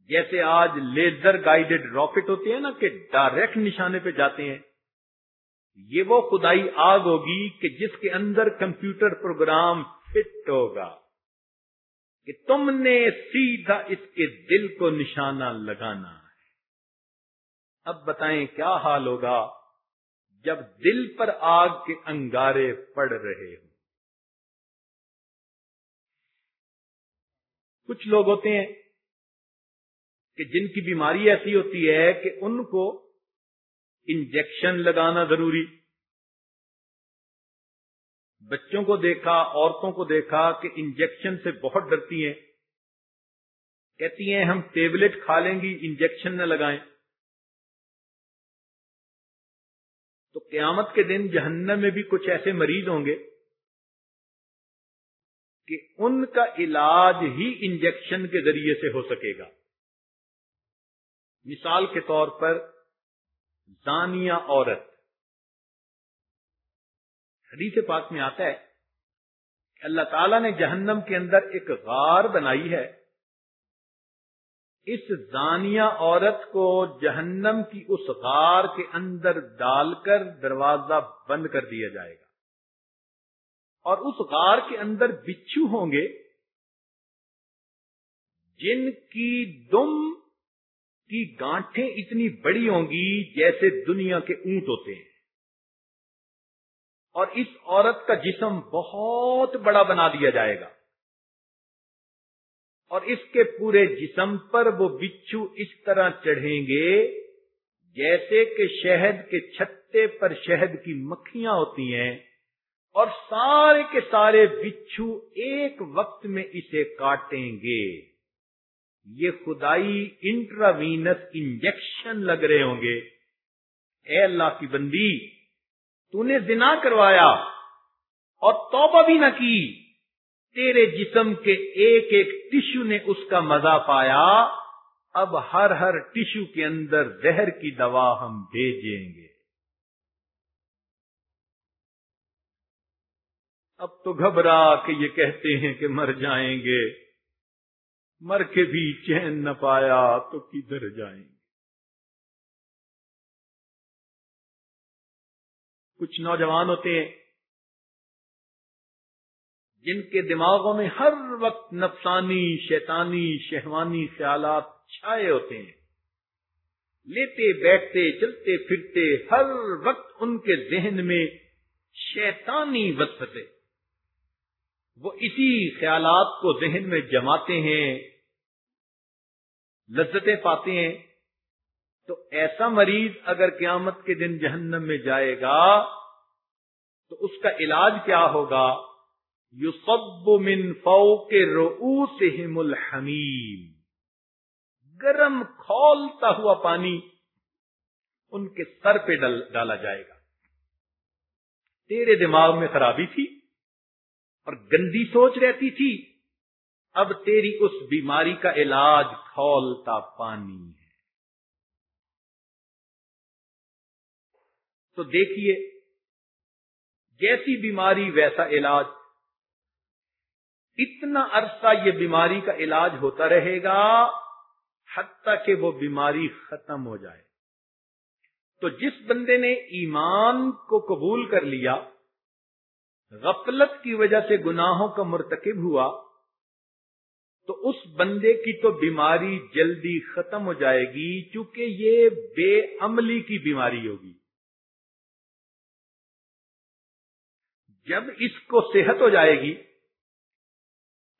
جیسے آج لیزر گائیڈڈ راکٹ ہوتے ہیں نا کہ ڈائریکٹ نشانے پہ جاتے ہیں، یہ وہ خدائی آگ ہوگی کہ جس کے اندر کمپیوٹر پروگرام فٹ ہوگا۔ کہ تم نے سیدھا اس کے دل کو نشانہ لگانا ہے۔ اب بتائیں کیا حال ہوگا؟ جب دل پر آگ کے انگارے پڑ رہے ہوں۔ کچھ لوگ ہوتے ہیں کہ جن کی بیماری ایسی ہوتی ہے کہ ان کو انجیکشن لگانا ضروری۔ بچوں کو دیکھا، عورتوں کو دیکھا کہ انجیکشن سے بہت ڈرتی ہیں۔ کہتی ہیں، ہم ٹیبلٹ کھا لیں گی، انجیکشن نہ لگائیں۔ تو قیامت کے دن جہنم میں بھی کچھ ایسے مریض ہوں گے کہ ان کا علاج ہی انجیکشن کے ذریعے سے ہو سکے گا۔ مثال کے طور پر زانیہ عورت۔ حدیث پاک میں آتا ہے کہ اللہ تعالی نے جہنم کے اندر ایک غار بنائی ہے۔ اس زانیہ عورت کو جہنم کی اس غار کے اندر ڈال کر دروازہ بند کر دیا جائے گا۔ اور اس غار کے اندر بچھو ہوں گے جن کی دم کی گانٹھیں اتنی بڑی ہوں گی جیسے دنیا کے اونٹ ہوتے ہیں۔ اور اس عورت کا جسم بہت بڑا بنا دیا جائے گا۔ اور اس کے پورے جسم پر وہ بچھو اس طرح چڑھیں گے جیسے کہ شہد کے چھتے پر شہد کی مکھیاں ہوتی ہیں اور سارے کے سارے بچھو ایک وقت میں اسے کاٹیں گے۔ یہ خدائی انٹراوینس انجیکشن لگ رہے ہوں گے۔ اے اللہ کی بندی، تو نے زنا کروایا اور توبہ بھی نہ کی۔ تیرے جسم کے ایک ایک ٹشو نے اس کا مزہ پایا، اب ہر ہر ٹشو کے اندر زہر کی دوا ہم بھیجیں گے۔ اب تو گھبرا کے یہ کہتے ہیں کہ مر جائیں گے۔ مر کے بھی چین نہ پایا تو کدھر جائیں گے؟ کچھ نوجوان ہوتے ہیں جن کے دماغوں میں ہر وقت نفسانی، شیطانی، شہوانی خیالات چھائے ہوتے ہیں۔ لیتے، بیٹھتے، چلتے، پھرتے، ہر وقت ان کے ذہن میں شیطانی وسطے وہ اسی خیالات کو ذہن میں جماتے ہیں، لذتیں پاتے ہیں۔ تو ایسا مریض اگر قیامت کے دن جہنم میں جائے گا تو اس کا علاج کیا ہوگا؟ یو سب من فو کے الحمیم۔ گرم کھولتا ہوا پانی ان کے سر پہ ڈالا جائے گا۔ تیرے دماغ میں خرابی تھی اور گندی سوچ رہتی تھی۔ اب تیری اس بیماری کا علاج کھولتا پانی ہے۔ تو دیکھیے، جیسی بیماری ویسا علاج اتنا عرصہ یہ بیماری کا علاج ہوتا رہے گا حتیٰ کہ وہ بیماری ختم ہو جائے۔ تو جس بندے نے ایمان کو قبول کر لیا، غفلت کی وجہ سے گناہوں کا مرتکب ہوا، تو اس بندے کی تو بیماری جلدی ختم ہو جائے گی چونکہ یہ بے عملی کی بیماری ہوگی۔ جب اس کو صحت ہو جائے گی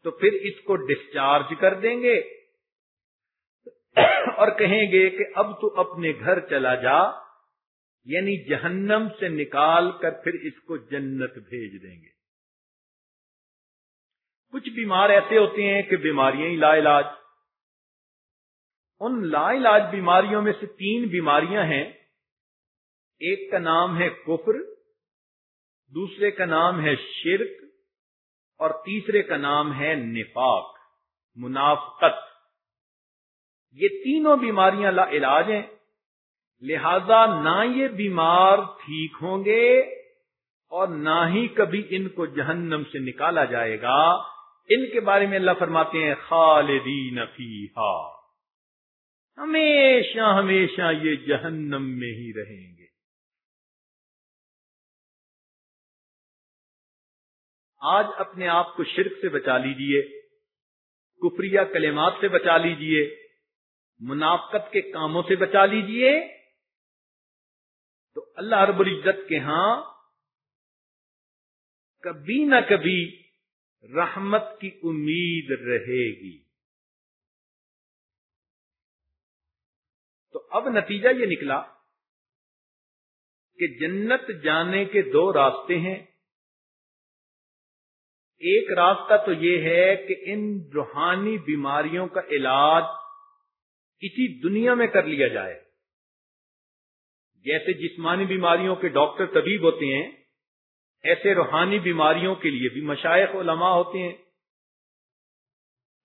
تو پھر اس کو ڈسچارج کر دیں گے اور کہیں گے کہ اب تو اپنے گھر چلا جا یعنی جہنم سے نکال کر پھر اس کو جنت بھیج دیں گے۔ کچھ بیمار ایسے ہوتے ہیں کہ بیماریاں ہی لا علاج۔ ان لا علاج بیماریوں میں سے تین بیماریاں ہیں۔ ایک کا نام ہے کفر، دوسرے کا نام ہے شرک اور تیسرے کا نام ہے نفاق، منافقت۔ یہ تینوں بیماریاں لا علاج ہیں، لہذا نہ یہ بیمار ٹھیک ہوں گے اور نہ ہی کبھی ان کو جہنم سے نکالا جائے گا۔ ان کے بارے میں اللہ فرماتے ہیں، خالدین فیہا۔ ہمیشہ ہمیشہ یہ جہنم میں ہی رہیں گے۔ آج اپنے آپ کو شرک سے بچا لیجیے، کفریہ کلمات سے بچا لیجیے، منافقت کے کاموں سے بچا لیجیے۔ تو اللہ رب العزت کے ہاں کبھی نہ کبھی رحمت کی امید رہے گی۔ تو اب نتیجہ یہ نکلا کہ جنت جانے کے دو راستے ہیں۔ ایک راستہ تو یہ ہے کہ ان روحانی بیماریوں کا علاج اسی دنیا میں کر لیا جائے۔ جیسے جسمانی بیماریوں کے ڈاکٹر طبیب ہوتے ہیں، ایسے روحانی بیماریوں کے لیے بھی مشائق علماء ہوتے ہیں۔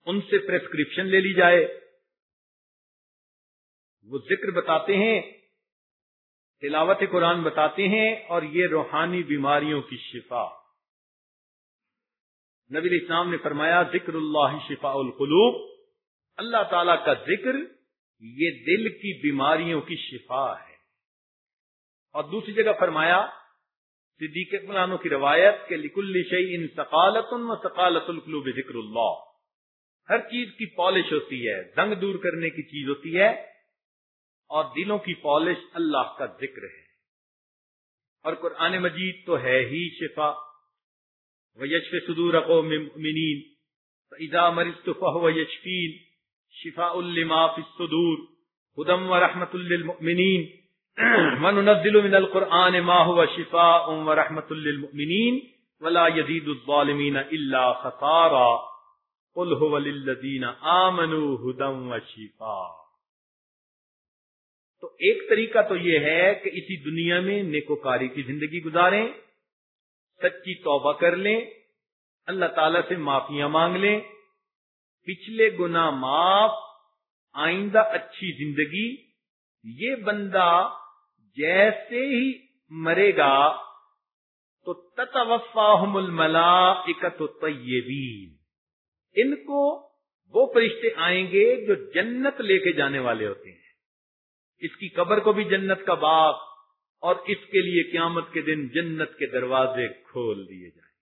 ان سے پرسکرپشن لے لی جائے۔ وہ ذکر بتاتے ہیں، تلاوت قرآن بتاتے ہیں اور یہ روحانی بیماریوں کی شفا۔ نبی اسلام نے فرمایا، ذکر اللہ شفا القلوب۔ اللہ تعالی کا ذکر یہ دل کی بیماریوں کی شفا ہے۔ اور دوسری جگہ فرمایا، صدیق ملانوں کی روایت کہ لکل شعی ان سقالت و سقالت القلوب ذکر اللہ۔ ہر چیز کی پالش ہوتی ہے، زنگ دور کرنے کی چیز ہوتی ہے۔ اور دلوں کی پالش اللہ کا ذکر ہے۔ اور قرآن مجید تو ہے ہی شفا۔ ویشف صدور منین ادا مرستفہ و یشفین شفا الما فصدور ہدم و رحمت للمؤمنین وننزل من القرآن ما هو شفاء و رحمت للمؤمنین ولا يزيد الظالمین الا خسارا قل هو للذین آمنوا هدم و شفاء تو ایک طریقہ تو یہ ہے کہ اسی دنیا میں نیکوکاری کی زندگی گزاریں سچی توبہ کر لیں، اللہ تعالی سے معافیاں مانگ لیں۔ پچھلے گنا معاف، آئندہ اچھی زندگی، یہ بندہ جیسے ہی مرے گا، تو تتوفاہم الملائکت طیبین ان کو وہ فرشتے آئیں گے جو جنت لے کے جانے والے ہوتے ہیں۔ اس کی قبر کو بھی جنت کا باغ اور اس کے لیے قیامت کے دن جنت کے دروازے کھول دیے جائیں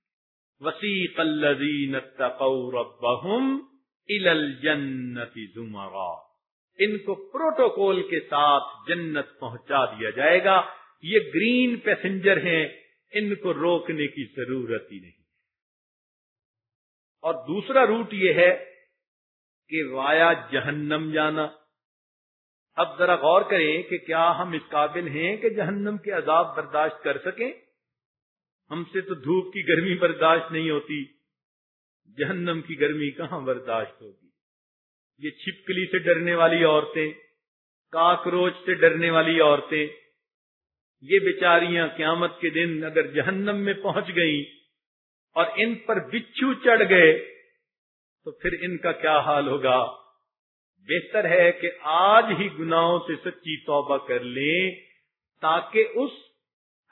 وسیق الذین اتقوا ربهم الى الجنت زمرا۔ ان کو پروٹوکول کے ساتھ جنت پہنچا دیا جائے گا۔ یہ گرین پیسنجر ہیں، ان کو روکنے کی ضرورت ہی نہیں۔ اور دوسرا روٹ یہ ہے کہ وایا جہنم جانا۔ اب ذرا غور کریں کہ کیا ہم اس قابل ہیں کہ جہنم کے عذاب برداشت کر سکیں؟ ہم سے تو دھوپ کی گرمی برداشت نہیں ہوتی۔ جہنم کی گرمی کہاں برداشت ہوگی؟ یہ چھپکلی سے ڈرنے والی عورتیں، کاکروچ سے ڈرنے والی عورتیں۔ یہ بیچاریاں قیامت کے دن اگر جہنم میں پہنچ گئیں اور ان پر بچھو چڑھ گئے، تو پھر ان کا کیا حال ہوگا؟ بہتر ہے کہ آج ہی گناہوں سے سچی توبہ کر لیں تاکہ اس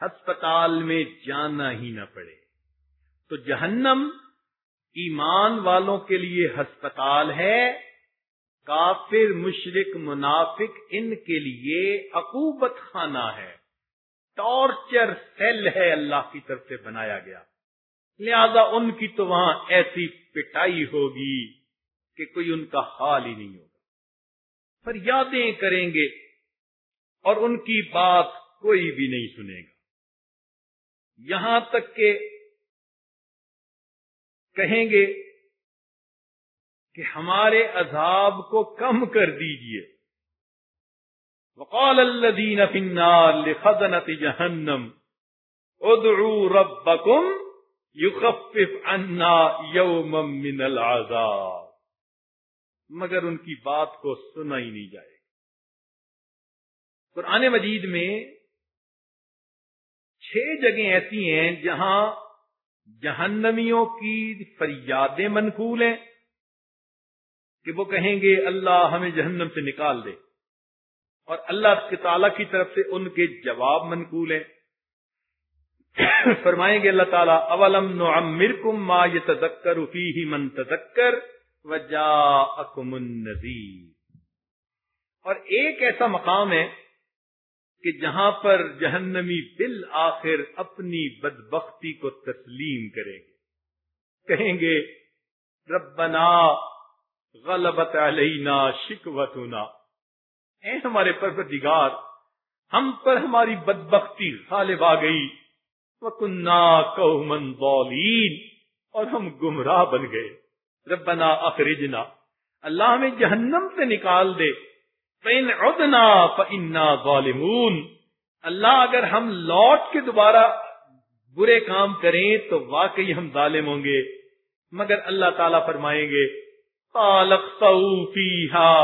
ہسپتال میں جانا ہی نہ پڑے۔ تو جہنم ایمان والوں کے لیے ہسپتال ہے، کافر مشرق منافق ان کے لیے عقوبت خانہ ہے۔ ٹارچر سیل ہے اللہ کی طرف سے بنایا گیا۔ لہذا ان کی تو وہاں ایسی پٹائی ہوگی کہ کوئی ان کا حال ہی نہیں ہوگا فریادیں کریں گے اور ان کی بات کوئی بھی نہیں سنے گا۔ یہاں تک کہ کہیں گے کہ ہمارے عذاب کو کم کر دیجیے۔ وقال الذين في النار لخزنة جهنم ادعوا ربكم يخفف عنا يوما من العذاب۔ مگر ان کی بات کو سنا ہی نہیں جائے گا قرآن مجید میں چھ جگہیں ایسی ہیں جہاں جہنمیوں کی فریادیں منقول ہیں کہ وہ کہیں گے، اللہ ہمیں جہنم سے نکال دے۔ اور اللہ کے تعالی کی طرف سے ان کے جواب منقول ہیں۔ فرمائیں گے اللہ تعالیٰ، اولم نو امر کم ما یہ تذکر من تذکر؟ وجا اور ایک ایسا مقام ہے کہ جہاں پر جہنمی بالآخر اپنی بدبختی کو تسلیم کریں گے۔ کہیں گے، ربنا غلبت علینا شکوتنا۔ اے ہمارے پروردگار، ہم پر ہماری بدبختی غالب آ گئی۔ وکنہ قومن بولین اور ہم گمراہ بن گئے۔ ربنا اخرجنا۔ اللہ ہمیں جہنم سے نکال دے۔ فَإِنْ عُدْنَا فَإِنَّا ظَالِمُونَ۔ اللہ اگر ہم لوٹ کے دوبارہ برے کام کریں تو واقعی ہم ظالم ہوں گے۔ مگر اللہ تعالیٰ فرمائیں گے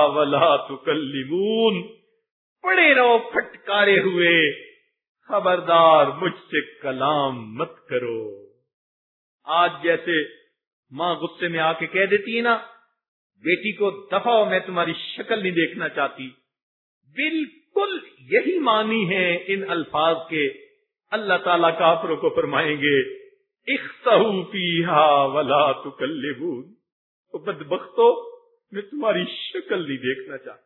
ولا تکلمون پڑے رہو پھٹکارے ہوئے۔ خبردار مجھ سے کلام مت کرو۔ آج جیسے ماں غصے میں آ کے کہہ دیتی ہے نا، بیٹی کو دفاع میں تمہاری شکل نہیں دیکھنا چاہتی۔ بالکل یہی معنی ہے ان الفاظ کے۔ اللہ تعالی کافروں کو فرمائیں گے ولا بد میں تمہاری شکل نہیں دیکھنا چاہتا،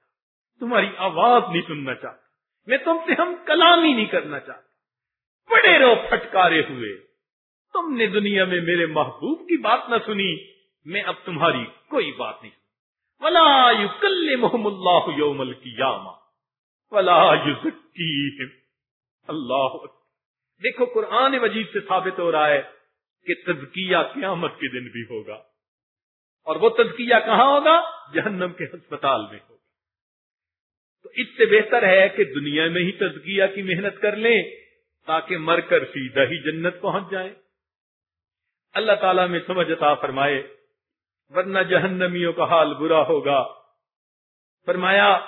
تمہاری آواز نہیں سننا چاہتا، میں تم سے ہم کلام ہی نہیں کرنا چاہتا۔ پڑے رہو پھٹکارے ہوئے۔ تم نے دنیا میں میرے محبوب کی بات نہ سنی، میں اب تمہاری کوئی بات نہیں ولا کل محمد اللہ یومل کی ولا اللہ دیکھو، قرآن مجید سے ثابت ہو رہا ہے کہ تزکیہ قیامت کے دن بھی ہوگا۔ اور وہ تزکیہ کہاں ہوگا؟ جہنم کے ہسپتال میں ہوگا۔ تو اس سے بہتر ہے کہ دنیا میں ہی تزکیہ کی محنت کر لیں تاکہ مر کر سیدھا ہی جنت پہنچ جائیں۔ اللہ تعالیٰ میں سمجھ عطا فرمائے، ورنہ جہنمیوں کا حال برا ہوگا۔ فرمایا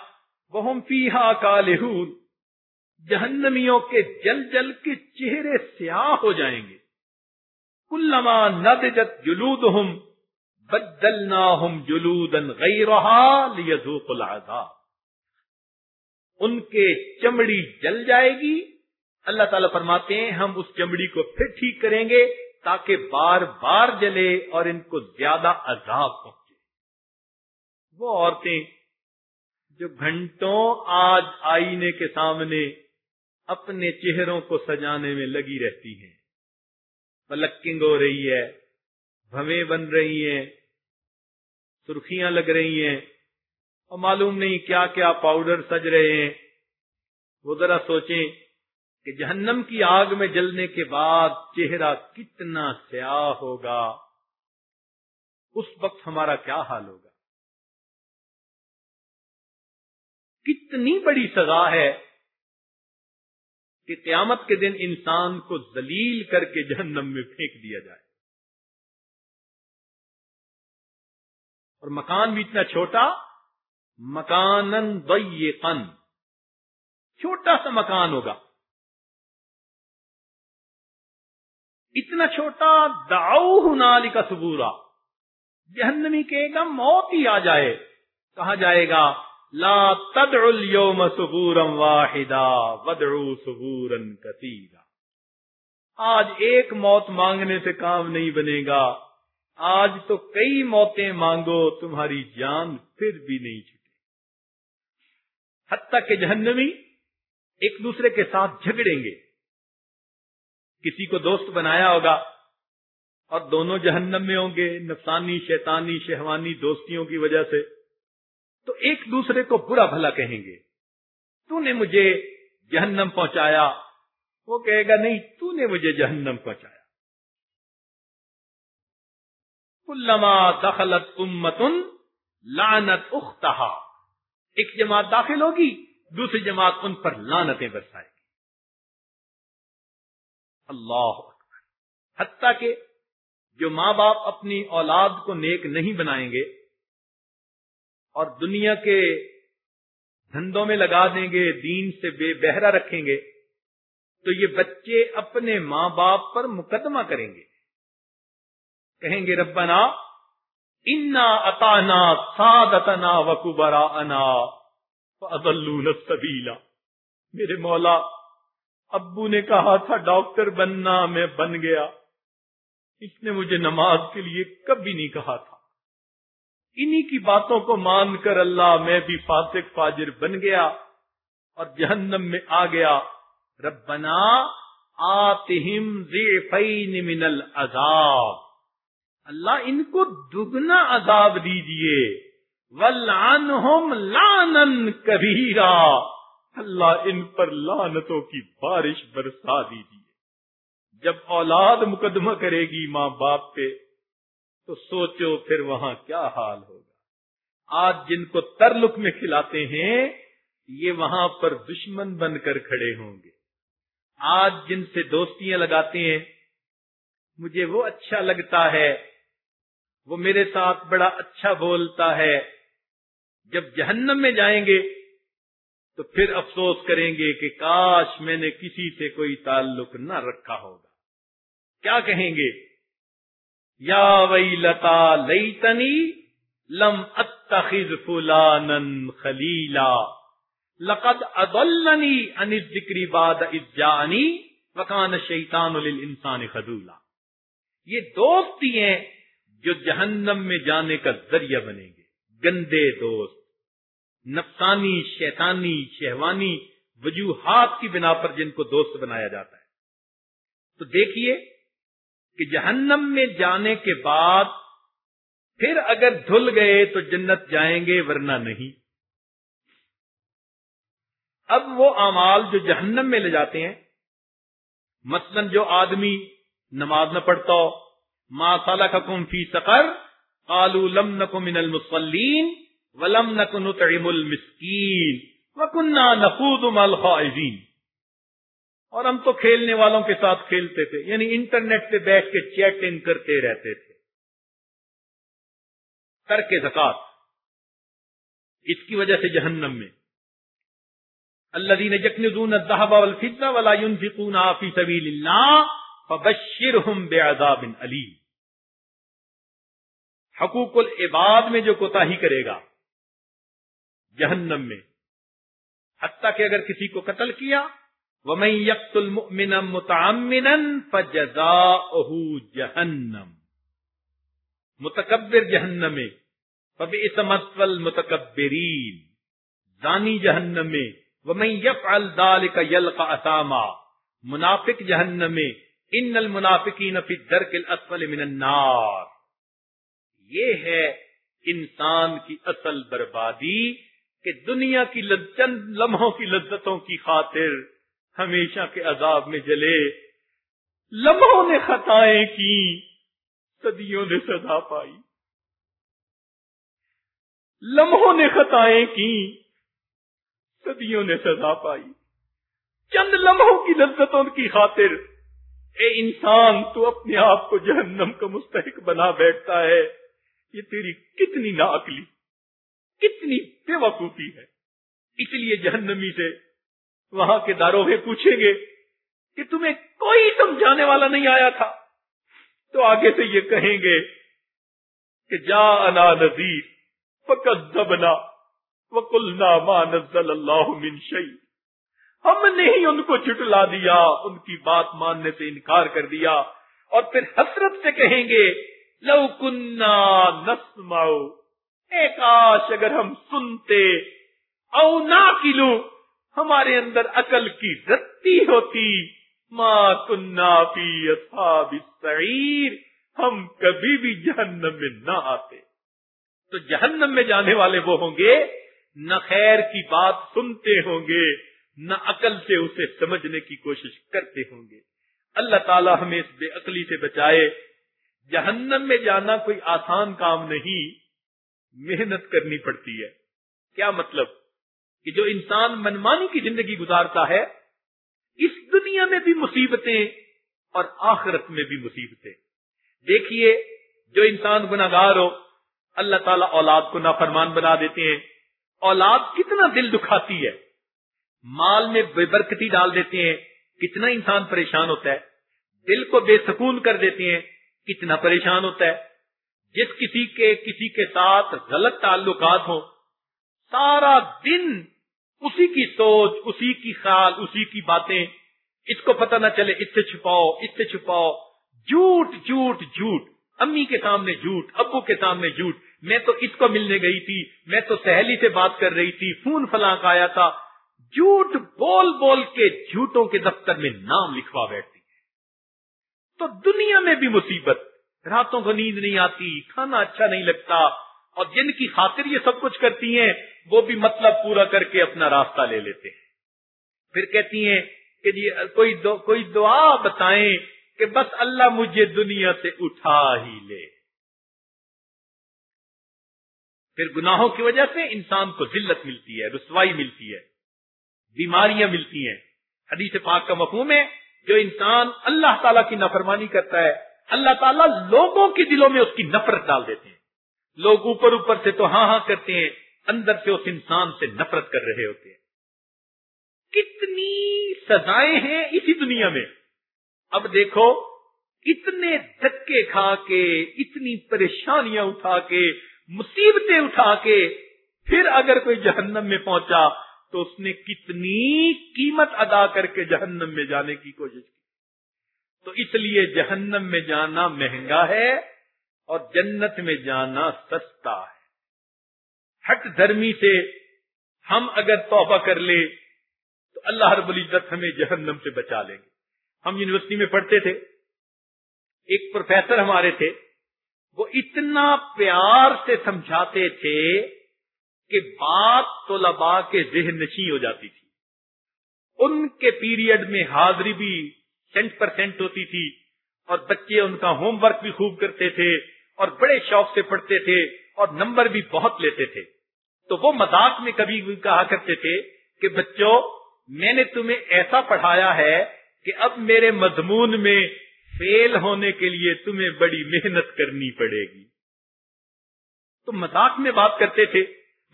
وہ پیہا کالہون جہنمیوں کے جل جل کے چہرے سیاہ ہو جائیں گے۔ کلما ندجت جلود ہم بدلنا ہم جلودن العذاب۔ ان کے چمڑی جل جائے گی۔ اللہ تعالیٰ فرماتے ہیں، ہم اس چمڑی کو پھر ٹھیک کریں گے۔ تاکہ بار بار جلے اور ان کو زیادہ عذاب پہنچے۔ وہ عورتیں جو گھنٹوں آج آئینے کے سامنے اپنے چہروں کو سجانے میں لگی رہتی ہیں۔ پلکنگ ہو رہی ہے، بھویں بن رہی ہیں، سرخیاں لگ رہی ہیں۔ اور معلوم نہیں کیا کیا پاؤڈر سج رہے ہیں۔ وہ ذرا سوچیں کہ جہنم کی آگ میں جلنے کے بعد چہرہ کتنا سیاہ ہوگا، اس وقت ہمارا کیا حال ہوگا؟ کتنی بڑی سزا ہے کہ قیامت کے دن انسان کو ذلیل کر کے جہنم میں پھینک دیا جائے۔ اور مکان بھی اتنا چھوٹا مکان چھوٹا سا مکان ہوگا۔ اتنا چھوٹا داؤ نالی کا سبورا جہنمی کے گا موت ہی آ جائے۔ کہا جائے گا؟ لا تدعو اليوم سبورا واحدا ودعو سبورا کثیرا۔ آج ایک موت مانگنے سے کام نہیں بنے گا۔ آج تو کئی موتیں مانگو، تمہاری جان پھر بھی نہیں چھٹے۔ حتیٰ کہ جہنمی ایک دوسرے کے ساتھ جھگڑیں گے۔ کسی کو دوست بنایا ہوگا اور دونوں جہنم میں ہوں گے، نفسانی، شیطانی، شہوانی دوستیوں کی وجہ سے۔ تو ایک دوسرے کو برا بھلا کہیں گے۔ تو نے مجھے جہنم پہنچایا۔ وہ کہے گا، نہیں، تو نے مجھے جہنم پہنچایا۔ کلما دخلت امتن لانت اختہا۔ ایک جماعت داخل ہوگی، دوسری جماعت ان پر لانتیں برسائے۔ گی اللہ حتیٰ کہ جو ماں باپ اپنی اولاد کو نیک نہیں بنائیں گے اور دنیا کے دھندوں میں لگا دیں گے، دین سے بے بہرا رکھیں گے، تو یہ بچے اپنے ماں باپ پر مقدمہ کریں گے۔ کہیں گے، ربنا انا اتانا سادتنا وکبرا انا سبیلا میرے مولا ابو نے کہا تھا، ڈاکٹر بننا میں بن گیا۔ اس نے مجھے نماز کے لیے کبھی نہیں کہا تھا۔ انہی کی باتوں کو مان کر اللہ میں بھی فاسق فاجر بن گیا اور جہنم میں آ گیا۔ ربنا آتہم زیفین من العذاب۔ اللہ ان کو دگنا عذاب دیجیے۔ ولعنہم لعنن کبیرا۔ اللہ ان پر لانتوں کی بارش برسا دیجیے۔ جب اولاد مقدمہ کرے گی ماں باپ پہ، تو سوچو پھر وہاں کیا حال ہوگا۔ آج جن کو ترلک میں کھلاتے ہیں، یہ وہاں پر دشمن بن کر کھڑے ہوں گے۔ آج جن سے دوستیاں لگاتے ہیں، مجھے وہ اچھا لگتا ہے، وہ میرے ساتھ بڑا اچھا بولتا ہے۔ جب جہنم میں جائیں گے تو پھر افسوس کریں گے کہ کاش میں نے کسی سے کوئی تعلق نہ رکھا ہوگا۔ کیا کہیں گے؟ یا وئی لتا لئی تنی لم اتخذ فلانن خلیلا۔ لقد اضلنی ان ذکری باد اجانی وکان شیطان انسان خدولا یہ دوست ہی ہیں جو جہنم میں جانے کا ذریعہ بنیں گے۔ گندے دوست۔ نفسانی، شیطانی، شہوانی وجوہات کی بنا پر جن کو دوست بنایا جاتا ہے۔ تو دیکھیے کہ جہنم میں جانے کے بعد پھر اگر دھل گئے تو جنت جائیں گے، ورنہ نہیں۔ اب وہ اعمال جو جہنم میں لے جاتے ہیں، مثلا جو آدمی نماز نہ پڑھتا ہو، ما سالکم فی سقر قالوا لم نکن من المصلین ولم نکن نطعم المسکین وکننا نخوض مع الخائزین۔ اور ہم تو کھیلنے والوں کے ساتھ کھیلتے تھے یعنی انٹرنیٹ پہ بیٹھ کے چیٹنگ کرتے رہتے تھے۔ کر کے زکات۔ اس کی وجہ سے جہنم میں۔ اللہ دین یکنزون الذهب والفضه ولا ينفقونها في سبيل الله فبشرهم بعذاب علیم۔ حقوق العباد میں جو کوتا ہی کرے گا جہنم میں۔ حتیٰ کہ اگر کسی کو قتل کیا وہ میں یکت المن متعمن فجزا جہنم متکبر جہنم میں پب اسمت متکبرین دانی جہنم میں وہ میں یف الدال کا یل کا اسامہ منافق جہنم میں، ان المنافقین فی الدرک الاسفل من النار۔ یہ ہے انسان کی اصل بربادی کہ دنیا کی چند لمحوں کی لذتوں کی خاطر ہمیشہ کے عذاب میں جلے، لمحوں نے خطائیں کی، صدیوں نے سزا پائی۔ لمحوں نے خطائیں کی، صدیوں نے سزا پائی۔ چند لمحوں کی لذتوں کی خاطر، اے انسان، تو اپنے آپ کو جہنم کا مستحق بنا بیٹھتا ہے۔ یہ تیری کتنی ناقلی کتنی بے وقوفی ہے۔ اس لیے جہنمی سے وہاں کے داروں میں پوچھیں گے کہ تمہیں کوئی سمجھانے والا نہیں آیا تھا۔ تو آگے سے یہ کہیں گے کہ جا انا نذیر فقط دبنا وکلنا ما نزل اللہ من ہم نے ہی ان کو چٹلا دیا، ان کی بات ماننے سے انکار کر دیا۔ اور پھر حسرت سے کہیں گے، لو کنہ نسماؤ ایک آش اگر ہم سنتے او نہ کلو ہمارے اندر عقل کی رتی ہوتی۔ ماں کنہ پی اصحاب السعیر، ہم کبھی بھی جہنم میں نہ آتے۔ تو جہنم میں جانے والے وہ ہوں گے، نہ خیر کی بات سنتے ہوں گے، نہ عقل سے اسے سمجھنے کی کوشش کرتے ہوں گے۔ اللہ تعالی ہمیں اس بے عقلی سے بچائے۔ جہنم میں جانا کوئی آسان کام نہیں۔ محنت کرنی پڑتی ہے۔ کیا مطلب؟ کہ جو انسان منمانی کی زندگی گزارتا ہے، اس دنیا میں بھی مصیبتیں اور آخرت میں بھی مصیبتیں۔ دیکھیے، جو انسان گناگار ہو، اللہ تعالیٰ اولاد کو نافرمان بنا دیتے ہیں۔ اولاد کتنا دل دکھاتی ہے۔ مال میں بے برکتی ڈال دیتے ہیں۔ کتنا انسان پریشان ہوتا ہے۔ دل کو بے سکون کر دیتے ہیں۔ کتنا پریشان ہوتا ہے۔ جس کسی کے کسی کے ساتھ غلط تعلقات ہوں، سارا دن اسی کی سوچ، اسی کی خیال، اسی کی باتیں۔ اس کو پتہ نہ چلے، اس سے چھپاؤ، اس سے چھپاؤ۔ جھوٹ جھوٹ جھوٹ۔ امی کے سامنے جھوٹ، ابو کے سامنے جھوٹ۔ میں تو اس کو ملنے گئی تھی، میں تو سہیلی سے بات کر رہی تھی، فون فلاں کا آیا تھا۔ جھوٹ بول بول کے جھوٹوں کے دفتر میں نام لکھوا بیٹھتی ہے۔ تو دنیا میں بھی مصیبت راتوں کو نیند نہیں آتی، کھانا اچھا نہیں لگتا۔ اور جن کی خاطر یہ سب کچھ کرتی ہیں، وہ بھی مطلب پورا کر کے اپنا راستہ لے لیتے ہیں۔ پھر کہتی ہیں کہ جی کوئی دو، کوئی دعا بتائیں کہ بس اللہ مجھے دنیا سے اٹھا ہی لے۔ پھر گناہوں کی وجہ سے انسان کو ذلت ملتی ہے، رسوائی ملتی ہے، بیماریاں ملتی ہیں۔ حدیث پاک کا مفہوم ہے، جو انسان اللہ تعالیٰ کی نافرمانی کرتا ہے اللہ تعالیٰ لوگوں کے دلوں میں اس کی نفرت ڈال دیتے ہیں۔ لوگ اوپر اوپر سے تو ہاں ہاں کرتے ہیں، اندر سے اس انسان سے نفرت کر رہے ہوتے ہیں۔ کتنی سزائیں ہیں اسی دنیا میں۔ اب دیکھو، اتنے دھکے کھا کے، اتنی پریشانیاں اٹھا کے، مصیبتیں اٹھا کے پھر اگر کوئی جہنم میں پہنچا تو اس نے کتنی قیمت ادا کر کے جہنم میں جانے کی کوشش کی۔ تو اس لیے جہنم میں جانا مہنگا ہے اور جنت میں جانا سستا ہے۔ ہٹ دھرمی سے ہم اگر توبہ کر لے، تو اللہ رب العزت ہمیں جہنم سے بچا لیں گے۔ ہم یونیورسٹی میں پڑھتے تھے، ایک پروفیسر ہمارے تھے، وہ اتنا پیار سے سمجھاتے تھے کہ بات طلباء کے ذہن نشی ہو جاتی تھی۔ ان کے پیریڈ میں حاضری بھی سینٹ پرسینٹ ہوتی تھی اور بچے ان کا ہوم ورک بھی خوب کرتے تھے اور بڑے شوق سے پڑھتے تھے اور نمبر بھی بہت لیتے تھے۔ تو وہ مذاق میں کبھی بھی کہا کرتے تھے کہ بچوں، میں نے تمہیں ایسا پڑھایا ہے کہ اب میرے مضمون میں فیل ہونے کے لیے تمہیں بڑی محنت کرنی پڑے گی۔ تو مذاق میں بات کرتے تھے،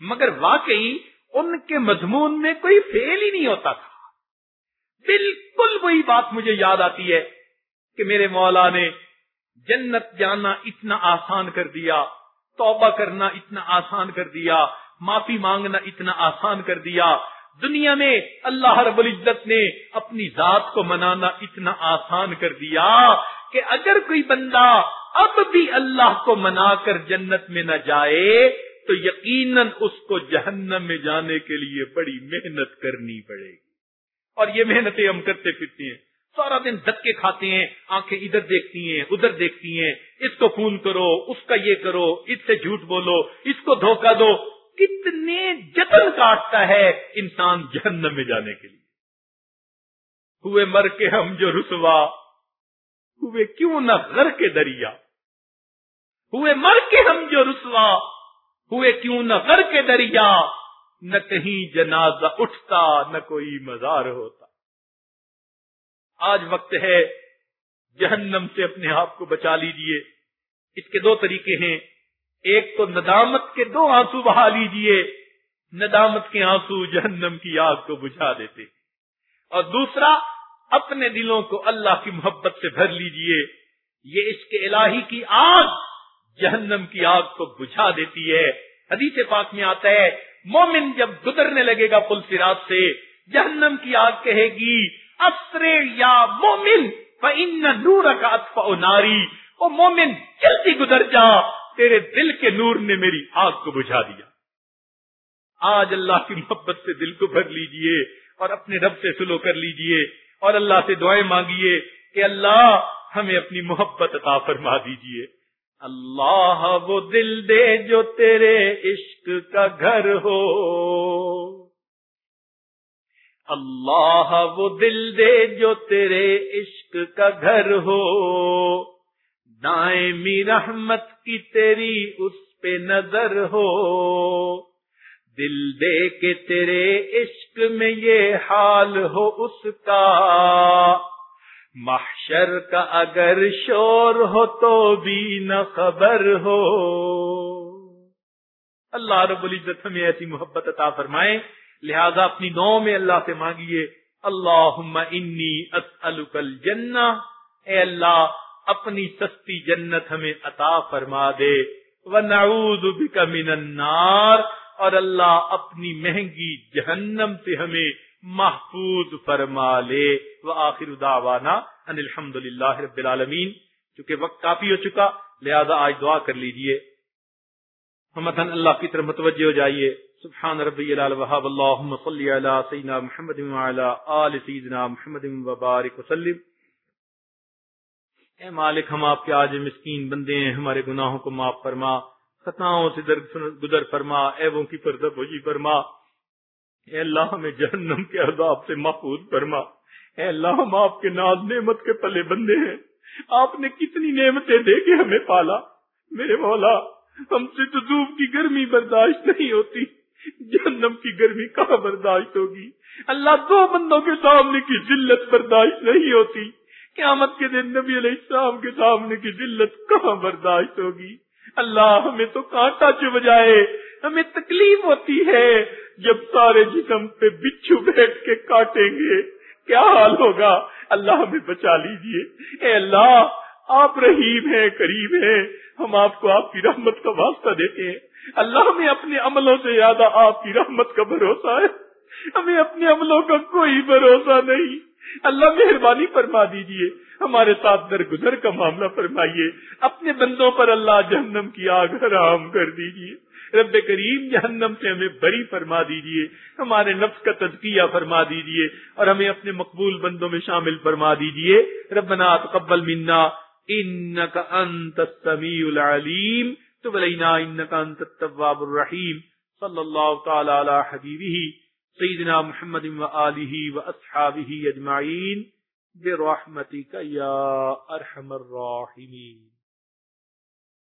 مگر واقعی ان کے مضمون میں کوئی فیل ہی نہیں ہوتا تھا۔ بالکل وہی بات مجھے یاد آتی ہے کہ میرے مولا نے جنت جانا اتنا آسان کر دیا، توبہ کرنا اتنا آسان کر دیا، معافی مانگنا اتنا آسان کر دیا۔ دنیا میں اللہ رب العزت نے اپنی ذات کو منانا اتنا آسان کر دیا کہ اگر کوئی بندہ اب بھی اللہ کو منا کر جنت میں نہ جائے، تو یقیناً اس کو جہنم میں جانے کے لیے بڑی محنت کرنی پڑے گی۔ اور یہ محنتیں ہم کرتے پھرتے ہیں۔ سارا دن دھکے کھاتے ہیں، آنکھیں ادھر دیکھتی ہیں، ادھر دیکھتی ہیں۔ اس کو فون کرو، اس کا یہ کرو، اس سے جھوٹ بولو، اس کو دھوکہ دو۔ کتنے جتن کاٹتا ہے انسان جہنم میں جانے کے لیے۔ ہوئے مر کے ہم جو رسوا، ہوئے کیوں نہ غر کے دریا۔ ہوئے مر کے ہم جو رسوا، ہوئے کیوں نہ غر کے دریا۔ نہ کہیں جنازہ اٹھتا، نہ کوئی مزار ہوتا۔ آج وقت ہے جہنم سے اپنے آپ کو بچا لیجیے۔ اس کے دو طریقے ہیں۔ ایک تو ندامت کے دو آنسو بہا لیجیے۔ ندامت کے آنسو جہنم کی آگ کو بجھا دیتے۔ اور دوسرا، اپنے دلوں کو اللہ کی محبت سے بھر لیجیے۔ یہ اس کے الہی کی آگ جہنم کی آگ کو بجھا دیتی ہے۔ حدیث پاک میں آتا ہے مومن جب گزرنے لگے گا پل سراج سے، جہنم کی آگ کہے گی یا مومن نور کا اطفا ناری۔ او مومن، جلدی گزر جا، تیرے دل کے نور نے میری آگ کو بجھا دیا۔ آج اللہ کی محبت سے دل کو بھر لیجیے اور اپنے رب سے سلو کر لیجیے اور اللہ سے دعائیں مانگیے کہ اللہ ہمیں اپنی محبت عطا فرما دیجیے۔ اللہ وہ دل دے جو تیرے عشق کا گھر ہو۔ اللہ وہ دل دے جو تیرے عشق کا گھر ہو۔ دائمی رحمت کی تیری اس پہ نظر ہو۔ دل دے کے تیرے عشق میں یہ حال ہو اس کا۔ محشر کا اگر شور ہو تو بھی نہ خبر ہو۔ اللہ رب العزت ہمیں ایسی محبت عطا فرمائے۔ لہذا اپنی نو میں اللہ سے مانگیے اللہ انی اسألک الجنہ۔ اے اللہ، اپنی سستی جنت ہمیں عطا فرما دے۔ ونعوذ بک من النار۔ اور اللہ، اپنی مہنگی جہنم سے ہمیں محفوظ فرما لے۔ وہ آخر دعوانا ان الحمد رب العالمین۔ چونکہ وقت کافی ہو چکا، لہذا آج دعا کر لیجیے۔ محمد اللہ کی طرف متوجہ ہو جائیے۔ سبحان ربی الوهاب اللهم صل على سيدنا محمد وعلى آل سيدنا محمد وبارك وسلم۔ اے مالک، ہم آپ کے آج مسکین بندے ہیں، ہمارے گناہوں کو معاف فرما۔ خطاؤں سے گزر فرما۔ ایووں کی پردہ بوجی فرما۔ اے اللہ ہمیں جہنم کے عذاب سے محفوظ فرما۔ اے اللہ، ہم آپ کے ناز نعمت کے پلے بندے ہیں۔ آپ نے کتنی نعمتیں دے کے ہمیں پالا۔ میرے مولا، ہم سے تو دھوپ کی گرمی برداشت نہیں ہوتی۔ جہنم کی گرمی کہاں برداشت ہوگی؟ اللہ دو بندوں کے سامنے کی ذلت برداشت نہیں ہوتی۔ قیامت کے دن نبی علیہ السلام کے سامنے کی ذلت کہاں برداشت ہوگی؟ اللہ ہمیں تو کانٹا چب جائے ہمیں تکلیف ہوتی ہے جب سارے جسم پہ بچھو بیٹھ کے کاٹیں گے۔ کیا حال ہوگا؟ اللہ ہمیں بچا لیجیے۔ اے اللہ، آپ رحیم ہیں قریب ہیں۔ ہم آپ کو آپ کی رحمت کا واسطہ دیتے ہیں۔ اللہ ہمیں اپنے عملوں سے زیادہ آپ کی رحمت کا بھروسہ ہے۔ ہمیں اپنے عملوں کا کوئی بھروسہ نہیں۔ اللہ مہربانی فرما دیجیے۔ ہمارے ساتھ درگزر کا معاملہ فرمائیے۔ اپنے بندوں پر اللہ جہنم کی آگ حرام کر دیجیے۔ رب کریم جہنم سے ہمیں بری فرما دیجیے، ہمارے نفس کا تزکیہ فرما دیجیے اور ہمیں اپنے مقبول بندوں میں شامل فرما دیجیے۔ ربنا تقبل منا انك انت السميع العليم تب علينا انك انت التواب الرحيم صلى الله تعالى على حبيبه سيدنا محمد وآله وأصحابه أجمعين برحمتك يا أرحم الراحمين